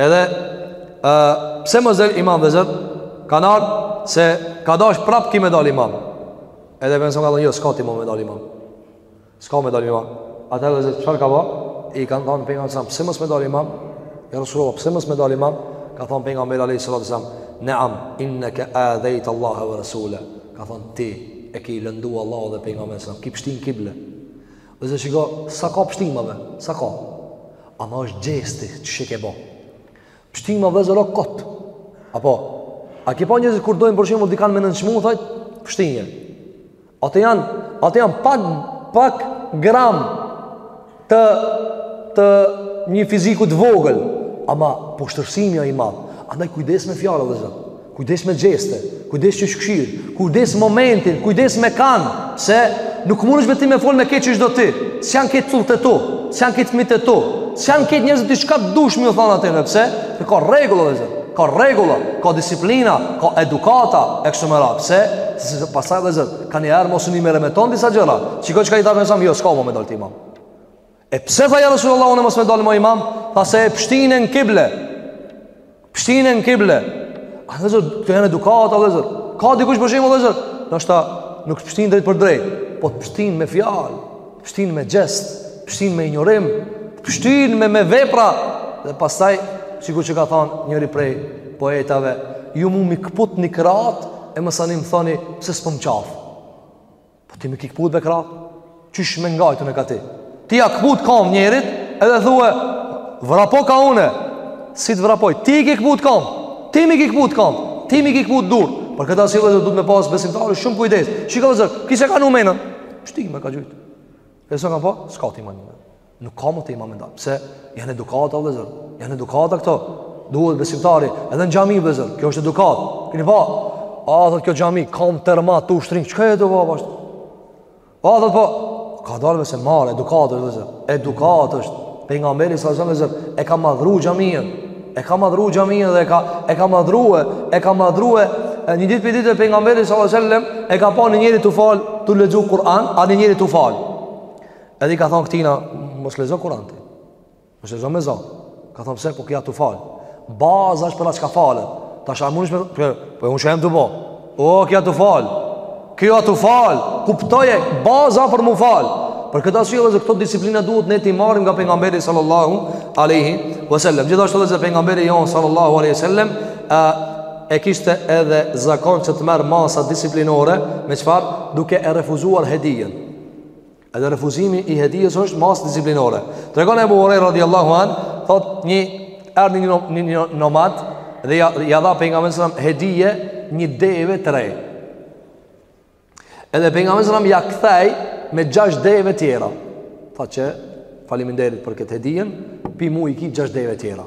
A: Edhe ë pse me dal imam vllezër kanë ardhë se ka dash prap ky me dal imam. Edhe pejgamberi ka thonë jo s'ka ti më me dal imam. S'ka me dal imam. Ata vllezër çfarë kanë bë? I kanë thonë pejgamberit sa pse mos me dal imam? Ja Rasulullah pse mos me dal imam? Ka thonë pejgamberi alayhi salatu wasalam, "Na'am, innaka adhayt Allah wa rasula." Ka thonë ti e ke lëndu Allah dhe pejgamberin se ki pshty n'kible. Vllezër shiko, sa ka pështyma be, sa ka. Ama është gjesti qysh e ke bo. Pështyma vllezër o kot. Apo, a ke pa njerëzit kur dojnë për shembull dikan me nënçmu, thot, pështyje. Ato janë, ato janë pak, pak gram të, të një fiziku të vogël. Ama, poshtërsimi a i madh. Andaj kujdes me fjalë vllezër. Kujdes me gjeste, kujdes qysh kqyr, kujdes momentin, kujdes me kanë, se nuk mundesh ti me folë me ke qysh do ti, s'janë këta cullët e tu, s'janë këta fmitë e tu, s'janë këta njerëz ti çka dush me u thonë atyne, pse, ka rregulla o vllezër, ka rregulla, ka disiplina, ka edukata, e kështu me radhë, pse, se, se pasaj o vllezër, ka një herë mos një mere me tonë disa gjëra, shiko çka i tha Pejgamberi alejhi selam, jo, s'ka më me dalë ti imam. E pse tha ja Resulullah unë mos me dalë më imam? Tha se e pështinë në kible. Pështinë në kible. A vllezër, kto janë edukata, o vllezër. Ka dikush për shembull, o vllezër. Ndoshta nuk pështinë drejt për drejt, po të pështinë me fjalë, pështinë me gjest, pështinë me ignorim, pështinë me, me vepra. Dhe pasaj, sikur që ka thonë njëri prej poetave, ju mu m'i këputni krahët, e masanej m'thoni, pse s'po m'qafë. Po ti m'i ki kput dhe krahët? Qysh me ngajt une ka ti? Ti ja kput kam njerit edhe thue vrapo ka une. Si të vrapoj? Ti i ki kput kam. Ti m'i ki kput kam. Ti m'i ki kput durt. Për këtë arsye vllezër duhet me pas besimtari shumë kujdes. Shiko vllezër, kisha kanë umenën. Shti më ka gjujt. E sa ka po? S'ka ti ma. Nuk ka më ti imam nda. Pse? Janë edukata, o vllezër. Janë edukata këto. Duhet besimtari. Edhe në xhami, vllezër. Kjo është edukat. Keni pa. A, thot kjo xhami, kam tërma, tu shtrim. Çka e do, baba, është? A, thot po. Ka dalë me se marë, edukat është, vllezër. Edukat është. Pejgamberi alejhi selam, vllezër, e ka madhru xhaminë. E ka madhru xhaminë dhe e ka, e ka madhru e, e ka madhru e. Një ditë për dite Pejgamberi alejhi selam e ka pa një njeri tu falë, tu lexu Kur'an, a një njeri tu falë. Edhe i ka thonë këtina, mos lexo Kuran ti, mos lexo me za, ka thonë pse, po ky a tu falë, baza është për atë çka falët, tash amurish me, për, po unë shë e më të bo, o, ky a tu falë, ky a tu falë, kuptoje, baza për mu falë, për këtë arsye vllezër këto disiplina duhet ne t'i marrim nga Pejgamberi sallallahu aleyhi vësallem, gjithashtu vllezër Pejgamberi jonë sallallahu aleyhi vësallem, e kishte edhe zakon që të merr masa disiplinore, me çfarë duke e refuzuar hedijen, Edhe refuzimi i hedijës është masë disiplinore. Tregon Ebu Hurejra, radiallahu anhu, thot një, erdh një, një, një nomad, dhe ja, ja dha Pejgamberit alejhi selam hedije një deve të re. Edhe Pejgamberi alejhi selam ja kthej me gjasht deve tjera. Tha qe, faliminderit për këtë hedijen, pi mu i ki gjasht deve tjera.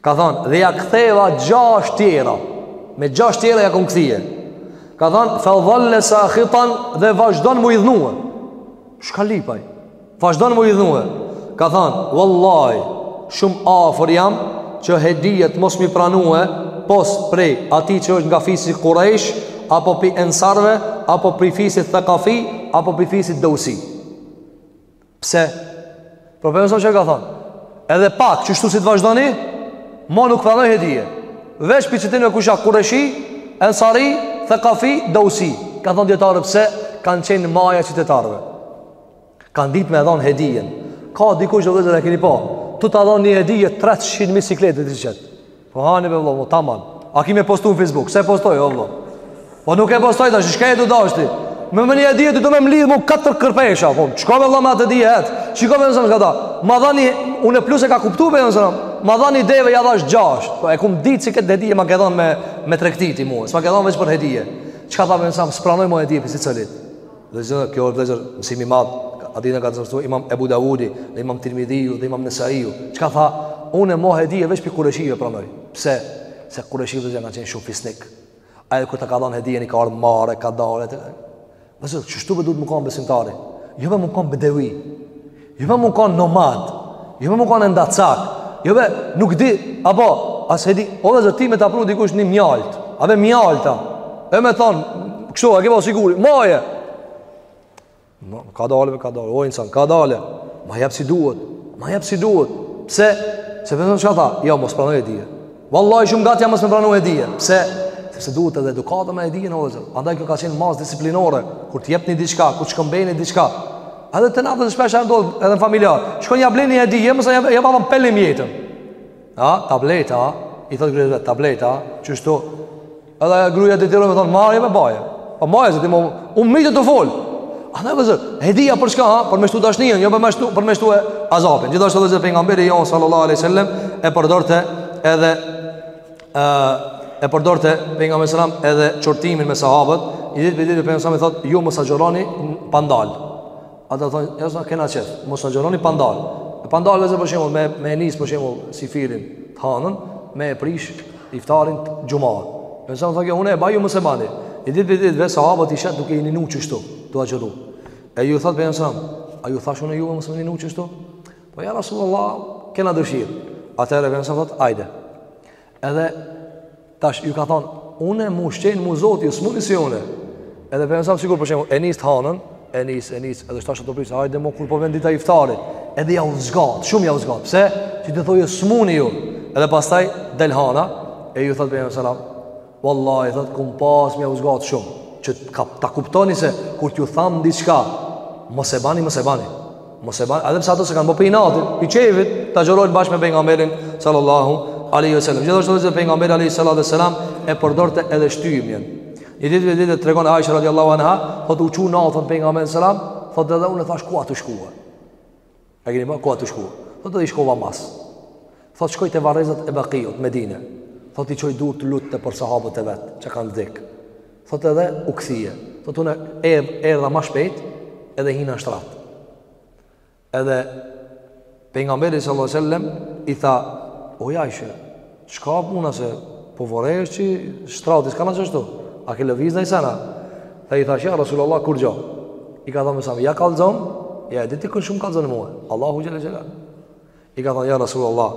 A: Ka thonë, dhe ja ktheva gjasht tjera Me gjasht tjera ja kom kthye Ka thonë, fa dhalle sakhitan dhe vazhdon m'u idhnue Shka lyp ai Vazhdon m'u idhnue Ka thonë, vallahi, shumë afër jam Që hedijet mos m'i pranue Pos prej atij që është nga fisi Kurejsh Apo pi ensarve Apo pi fisit Thekafi Apo pi fisit Deusi Pse? Pejgamberi sallam ka thonë, edhe pak, qeshtu si të vazhdoni, ma nuk pranoj hedije. Veç pi qetyne kush a kureshi, ensari, thekafi, dausi. Kanë thonë dijetarët pse, kanë qenë maja qytetarëve. Kanë ditë me e dhonë hedijen. Ka dikush o vëllezër, e keni pa, tu ta dhonë një hedije 300.000 siklete t'i qet. Po hani be vllo, tamam. A ki me postu në Facebook? S'e postoj, o vllo. Po nuk e postoj tash, çka e do dashti? Me një hedije do me m'lidh më katër kërpesha, po. Çka me vllo me atë dihet? et? Shiko pejgamberi çka tha. Ma dha ni, unë plus e ka kuptu pejgamberi. Ma dha ni deve, ja dhashë gjashtë. Po e kum ditë se këtë hedije ma ke dhënë me me tregti ti mua. S'ma ke dhënë veç për hedije. Çka tha pejgamberi, s'pranoj më hedije pi secilit. Vëllezër dhe kjo është vëllezër mësim i madh, hadithin e ka transmetuar Imam Ebu Davudi dhe Imam Tirmidhiu dhe Imam Nesaiu. Çka tha? Unë mo hedije veç pi kureshive pranoj. Pse? Se kureshitë kanë qenë shumë fisnik. Ai kur ta ka dhënë hedijen i ka ardhur marre, kadalë. Vëllezër, qeshtu duhet me kon besimtari. Jo me kon bedevi. Jo be me konë nomad, jo be me konë endacak, jo be, nuk di, apo, as e di, o vëllezër ty me ta pru dikush një mjalt, a be mjalta, e me thonë, kështu, a ke po siguri, maje, ma, kadalë, kadalë, o insan, kadalë, ma jep si duhet, ma jep si duhet, pse, se pejgamberi çka tha, jo, mos pranoj hedije, Wallahi shumë gati jam mos me pranu hedije. Pse? Sepse duhet edhe edukata me hedijen vëllezër. Andaj kjo ka qenë masë disiplinore, kur të jepni diçka, kur të shkëmbeni diçka. Edhe te na shpeshherë ndodh edhe n'familjarë. Shkon ja blen ni hedije, mos ja ja vallon pelim jetën. Ha, tableta, i thotë grues vet tableta, qeshtu Edhe ajo gruaja detyrohet me thonë merre, mbaje. Po mbaje se ti më mbyte tu fol. Andaj vëllezër, hedija për çka? Për me shtu dashninë, jo për me shtu për me shtu azapin. Gjithashtu edhe pejgamberi jon sallallahu alaihi wasallam e përdorte edhe ë e përdorte pejgamberi sallam edhe qortimin me sahabët. Ni ditë vetë pejgamberi sallam i thotë ju mos agjëroni pa ndal. Ata thonë, ja sa kena qef, mos agjëroni pa ndal. E pa ndal vëllezër për shembull me me nis për shembull syfyrin të hanën me e prish iftarin t'xhuman. Pejgamberi thotë, unë e baj ju mos e bani. Ni ditë ditëve sahabët ishin duke ninu qeshtu, tu agjëru. E ju thotë pejgamberi sallallahu alajhi wasallam, a ju thashë unë ju mos me ninu qeshtu? Po ja Rasulullah, kena dëshirë. Atëherë pejgamberi sallallahu alajhi wasallam thotë, ajde. Edhe tash ju ka thonë, unë më ushqen mu Zoti, ju s'muni si une. Edhe pejgamberi sallam sikur për shembull, e nis të hanën, e nis, e nis, edhe tash do ta prishe, hajde mo kur po vjen dita e iftarit, edhe jau zgat, shumë jau zgat, pse? Që të thojë, s'muni ju, edhe pastaj, del hana, e ju thotë pejgamberi sallam, Wallahi, thotë, kum pas me jau zgat shumë, që ta kuptoni se, kur t'ju tham diçka, mos e bani, mos e bani, Mos e bani, edhe pse ato s'e kanë bo pi inatit, pi qefit, të agjërojnë bashkë me pejgamberin, sallallahu aleyhi ve sellem. Gjithashtu edhe pejgamberi, aleyhi salatu ve selam, e përdorte edhe shtymjen. Një ditë pi ditëve tregon Aisha radiallahu anha, thot u çu natën pejgamberi sallam, thot edhe unë thash ku a tu shku. E gini ma, ku a tu shku. Thot edhe i shkova mas. Thot shkoi te varrezat e Bakiut, Medine. Thot i çoi durt, lutte për sahabët e vet, që kanë vdek. Thot edhe u kthye Thot unë erdha ma shpejt Edhe hina n'shtrat Edhe pejgamberi sallallahu alejhi ve sellem I tha Oj Ajshe Çka puna se Po vërejsh që shtrati s'ka qenë ashtu A ke lëviz naj sen a Dhe i tha ja Rasulullah kurgjo I ka thonë me sami Ja kallzon Ja e ditë të kënë shumë kallzon mue Allahu xhele xhelal I ka thënë ja Rasulullah,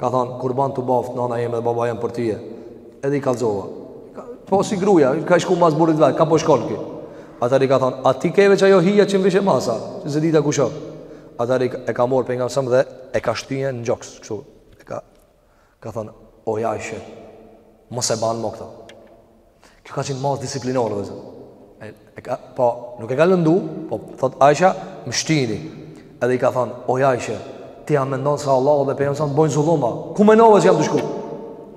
A: ka thënë kurban t'u baft nana jeme dhe baba jem për ty. Edhe i kallzova. Po si gruaja, ka shku mas burrit vet, ka po shkon ky. Atëherë i ka thënë, a ti keve qajo hija që m'vishe mas a, s'e dita kush është. Atëherë e ka marr pejgamberi dhe e ka shtye në gjoks, kështu. E ka Ka thënë, oj Ajshe, mos e ban më këta. Kjo ka qenë masë disiplinore, vllezër. E, e ka, po, nuk e ka lëndu, po, thot Aisha, më shtyni. Edhe i ka thënë, oj Ajshe, ti a mendon se Allahu dhe pejgamberi bojnë zullum a? Ku menove që jam tu shku?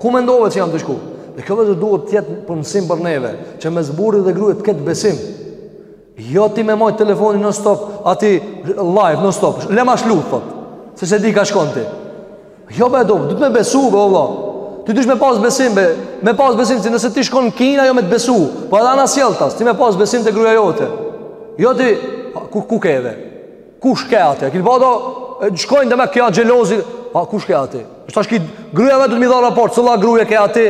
A: Ku menove që jam tu shku? Dhe kjo vllezër duhet t'jetë për mësim për neve, që mes burri dhe grue të ketë besim. Jo ti me majt telefonin nonstop Ati live nonstop Le ma shlu thot Se s'e di ka shkon ti Jo be do Dut me besu be vlla Ti dush me pas besim be Me pas besim si nëse ti shkon n'Kinë ajo me të besu Po edhe anasjelltas Ti me pas besim te gruja jote Jo ti Ku, ku keve Kush ke ati Kil pa do Shkojnë dhe me kja xhelozi A kush ke ati Shta shki Gruja me du të m'i dha raport Sëla gruja ke ati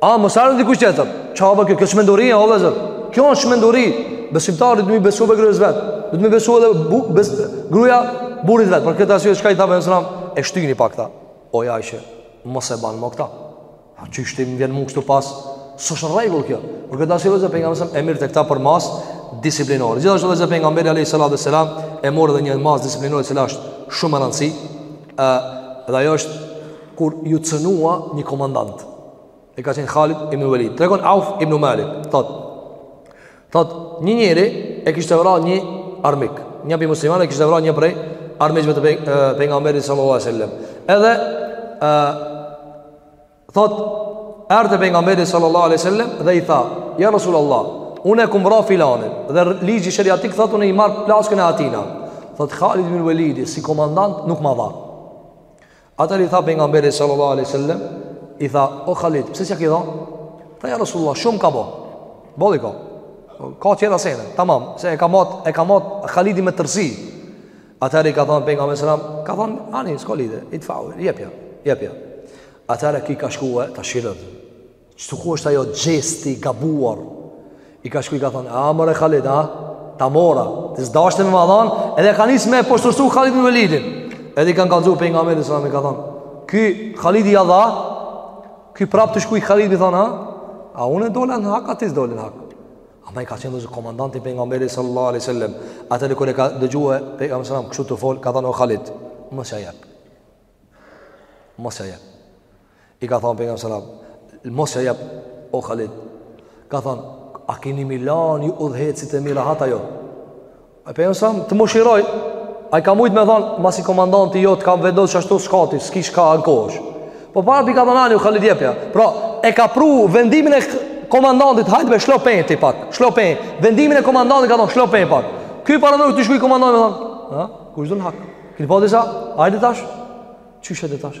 A: A mos ardhi dikush tjetër? Çfarë kjo? Kjo çmenduri a vllezër. Kjo është çmenduri. Besimtari dut me i besu be grues vet. Dut me i besu edhe bu, bes, gruaja burrit vet. Për këtë arsye çka i tha pejgamberi sallallahu alajhi wasallam, e shtyni pak ta. Oj Ajshe mos e ban më këta. A qysh ti më vjen më këtu pas? S'është rregull kjo. Për këtë arsye vetë pejgamberi sallallahu alajhi wasallam e mirrte këta për masë disiplinore. Gjithashtu edhe pejgamberi alajhi salatu wasallam e mori edhe një masë disiplinore që është shumë e rëndësishme. Ë, dhe ajo është kur iu cënua një komandant. E ka qenë Khalid ibn Walid. Tregon Auf ibn Malik, thot. Thot, një njeri e kishte vrarë një armik. Një pi muslimanëve kishte vrarë një prej armiqve të pejgamberit sallallahu alaihi wasallam. Edhe ë Thot, erdh te pejgamberi sallallahu aleyhi sallam dhe i tha, ja Rasulullah, unë e kum vra filanin dhe ligji sheriatik thot unë i marr plaçkën e atina. Thot, Khalid bin Velidi, si komandant nuk ma dha. Atër i tha pejgamberi sallallahu aleyhi sallam, i tha, o Khalid, pse s'ja ki dhon? Tha, ja Rasulullah, shumë ka bo. Boll i ka. Ka tjera sene, tamam, se e ka mat, e ka mat Khalidi me terezi. Atëherë i ka thënë pejgamberi sallallahu alajhi wasallam, ka thënë ani s'ka lidhje, i të faul, jepja, jepja. Atëherë ky ka shkuar ta shirët. Qetu ku është ajo gjesti i gabuar? I ka shkuar i ka thënë, "A more Khalid, a? Ta mora, ti s'dashte me ma dhon, edhe ka nis me poshtërsu Khalid ibn Walidin." Edhe i kanë kallzu pejgamberit sallallahu alajhi wasallam i ka thënë, "Ky Khalidi ja dha, ky prap t'i shkue Khalidit me i thon, a? A unë dola në hak, a ti s'dole n'hak?" Andaj ka qenë dhe komandanti pejgamberi sallallahu alai sallam Atëri kur e ka dëgjue pejgamberi sallam Kështu tu fol, ka thënë o Khalid Mos ja jep Mos ja jep I ka thënë pejgamberi sallam Mos ja jep o Khalid Ka thënë A kini me i lan ju udhëheqësit e mi rahat a jo E pejgamberi sallam, të mëshiroj, ai ka mujtë me thonë, masi komandanti jot ka vendosë qashtu s'ka ti, s'ki çka ankohesh. Po pejgamberi ka thonë ani o Khalid Jepja, pra, e ka pru vendimin e komandantit, hajtë be, shlo pen ti pak, shlo pen, vendimin e komandantit ka thonë, shlo pen një pak. Ky paramendo tu i shku komandantit, me thonë, ha, kush dol n'hak? Këni po disa, hajtë tash, qyshet e tash.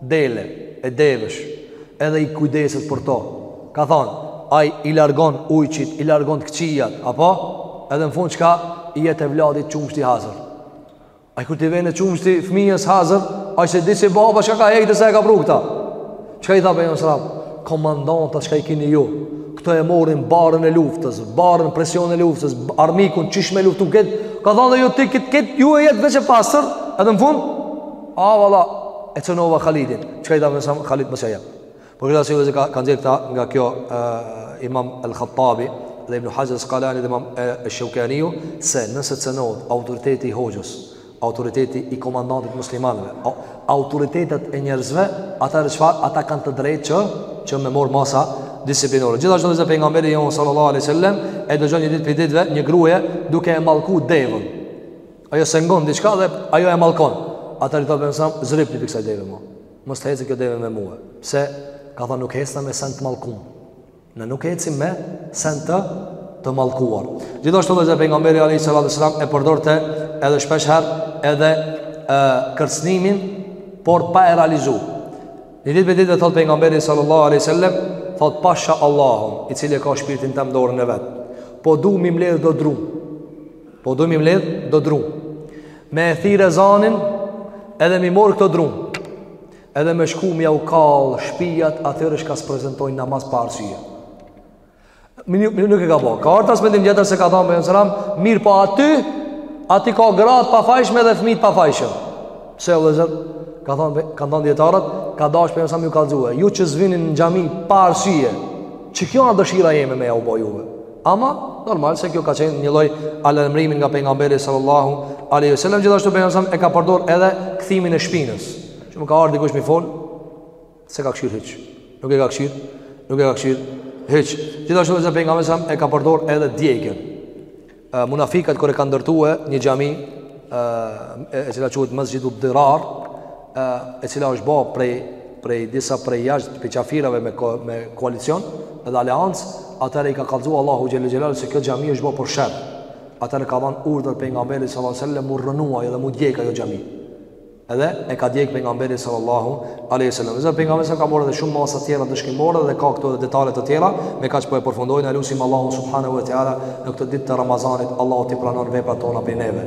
A: Dele, e devesh, edhe i kujdeset për to. Ka thonë, ai i largon ujqit, i largon të këqijat, apo? Edhe në fund qka, i jet evladit qumështi hazër. Ai kur t'i vjen qumështi fëmijës hazër, ai s'e di që baba qka ka hjek sa e ka pru këta. Qka i tha pejgamberi sallam? Komandanta qka i kini ju, këto e morin barrën e luftës, barrën presionin e luftës, armikun, qysh me luftu këtë, ka thonë dhe ju ti këtë, këtë ju jet veç e pastër, edhe në fund, A valla e cënova Khalidin. Çka i tha alejhi selam Khalid mos ja jep. Por këtë asilë dhe ka, kanë nxjerrë këta nga kjo e, imam El Khattabi dhe Ibn Haxher Askalani dhe imam e, e Shevkaniu se nëse cënohet autoriteti i hoxhës, autoriteti i komandantit t'muslimanëve, autoritetet e njerëzve, atëherë çfarë, ata kanë të drejtë që, që me morë masa disiplinore. Gjithashtu edhe pejgamberi jonë sallallahu alai sallam e dëgjon një ditë prej ditëve një gruje duke e mallku devën. Ajo s'e ngon diçka dhe ajo e mallkon. Atëher i tha alejhi selam zdrip prej kësaj deve më. Mos të ecë kjo deve me mua. Pse? Ka thënë nuk ecim na me sen të mallkum. Ne nuk ecim me sen të të mallkuar. Gjithashtu edhe pejgamberi sallallahu alaihi wasallam e përdorte edhe shpesh herë edhe e, kërcënimin por pa e realizu Një ditë prej ditëve thot pejgamberi sallallahu aleyhi sallem Thot pasha Allahun i cili e ka shpirtin tem n'dorën e vet Po du me i mledhë do dru Po do m'i mledh do dru. Me e thirr ezanin edhe m'i marr këto dru. Edhe me shku m'jau kall shpijat atyre që s'prezantojnë namaz pa arsye. Mi nuk, nuk e ka bërë. Ka transmetim tjetër se ka thënë pejgamberi, mirëpo aty aty ka gratë pafajshme dhe fëmijët pafajshëm. Pse o vëllazër? Ka thënë ka thënë dijetarët, ka dash për sa m'ju kallzue. Ju që s'vini në xhami pa arsye. Që kjo është dëshira jeme me ja u bë juve? Ama normal se kjo ka qenë një lloj alarmimi nga pejgamberi sallallahu alaihi wasallam gjithashtu pejgamberi e ka përdor edhe kthimin e shpinës. Kur i ka ardhur dikush me i fol s'e ka kshir hiç. Nuk e ka kshir, nuk e ka kshir hiç. Gjithashtu edhe pejgamberi sallallahu e ka përdor edhe djegien. Munafikat kur e kanë ndërtuar një xhami e cila quhet Masjidud Dirar, e cila është bërë prej prej disa prej jashtë prej qafirave me ko, me koalicion dhe aleancë, atëherë i ka kallzu Allahu xhele xhelal se kjo xhami është bërë për sherr. Atëherë ka dhënë urdhër pejgamberi sallallahu alajhi wasallam m'u rrënue dhe m'u djeg ajo xhami. Edhe e ka djeg pejgamberi sallallahu alajhi wasallam. Se pejgamberi sa ka marrë edhe shumë masa të tjera ndëshkimore dhe ka këtu edhe detale të tjera, me kaq po e përfundojmë e lusim Allahun subhanahu wa taala në këtë ditë të Ramazanit, Allahu t'i pranon veprat tona prej neve.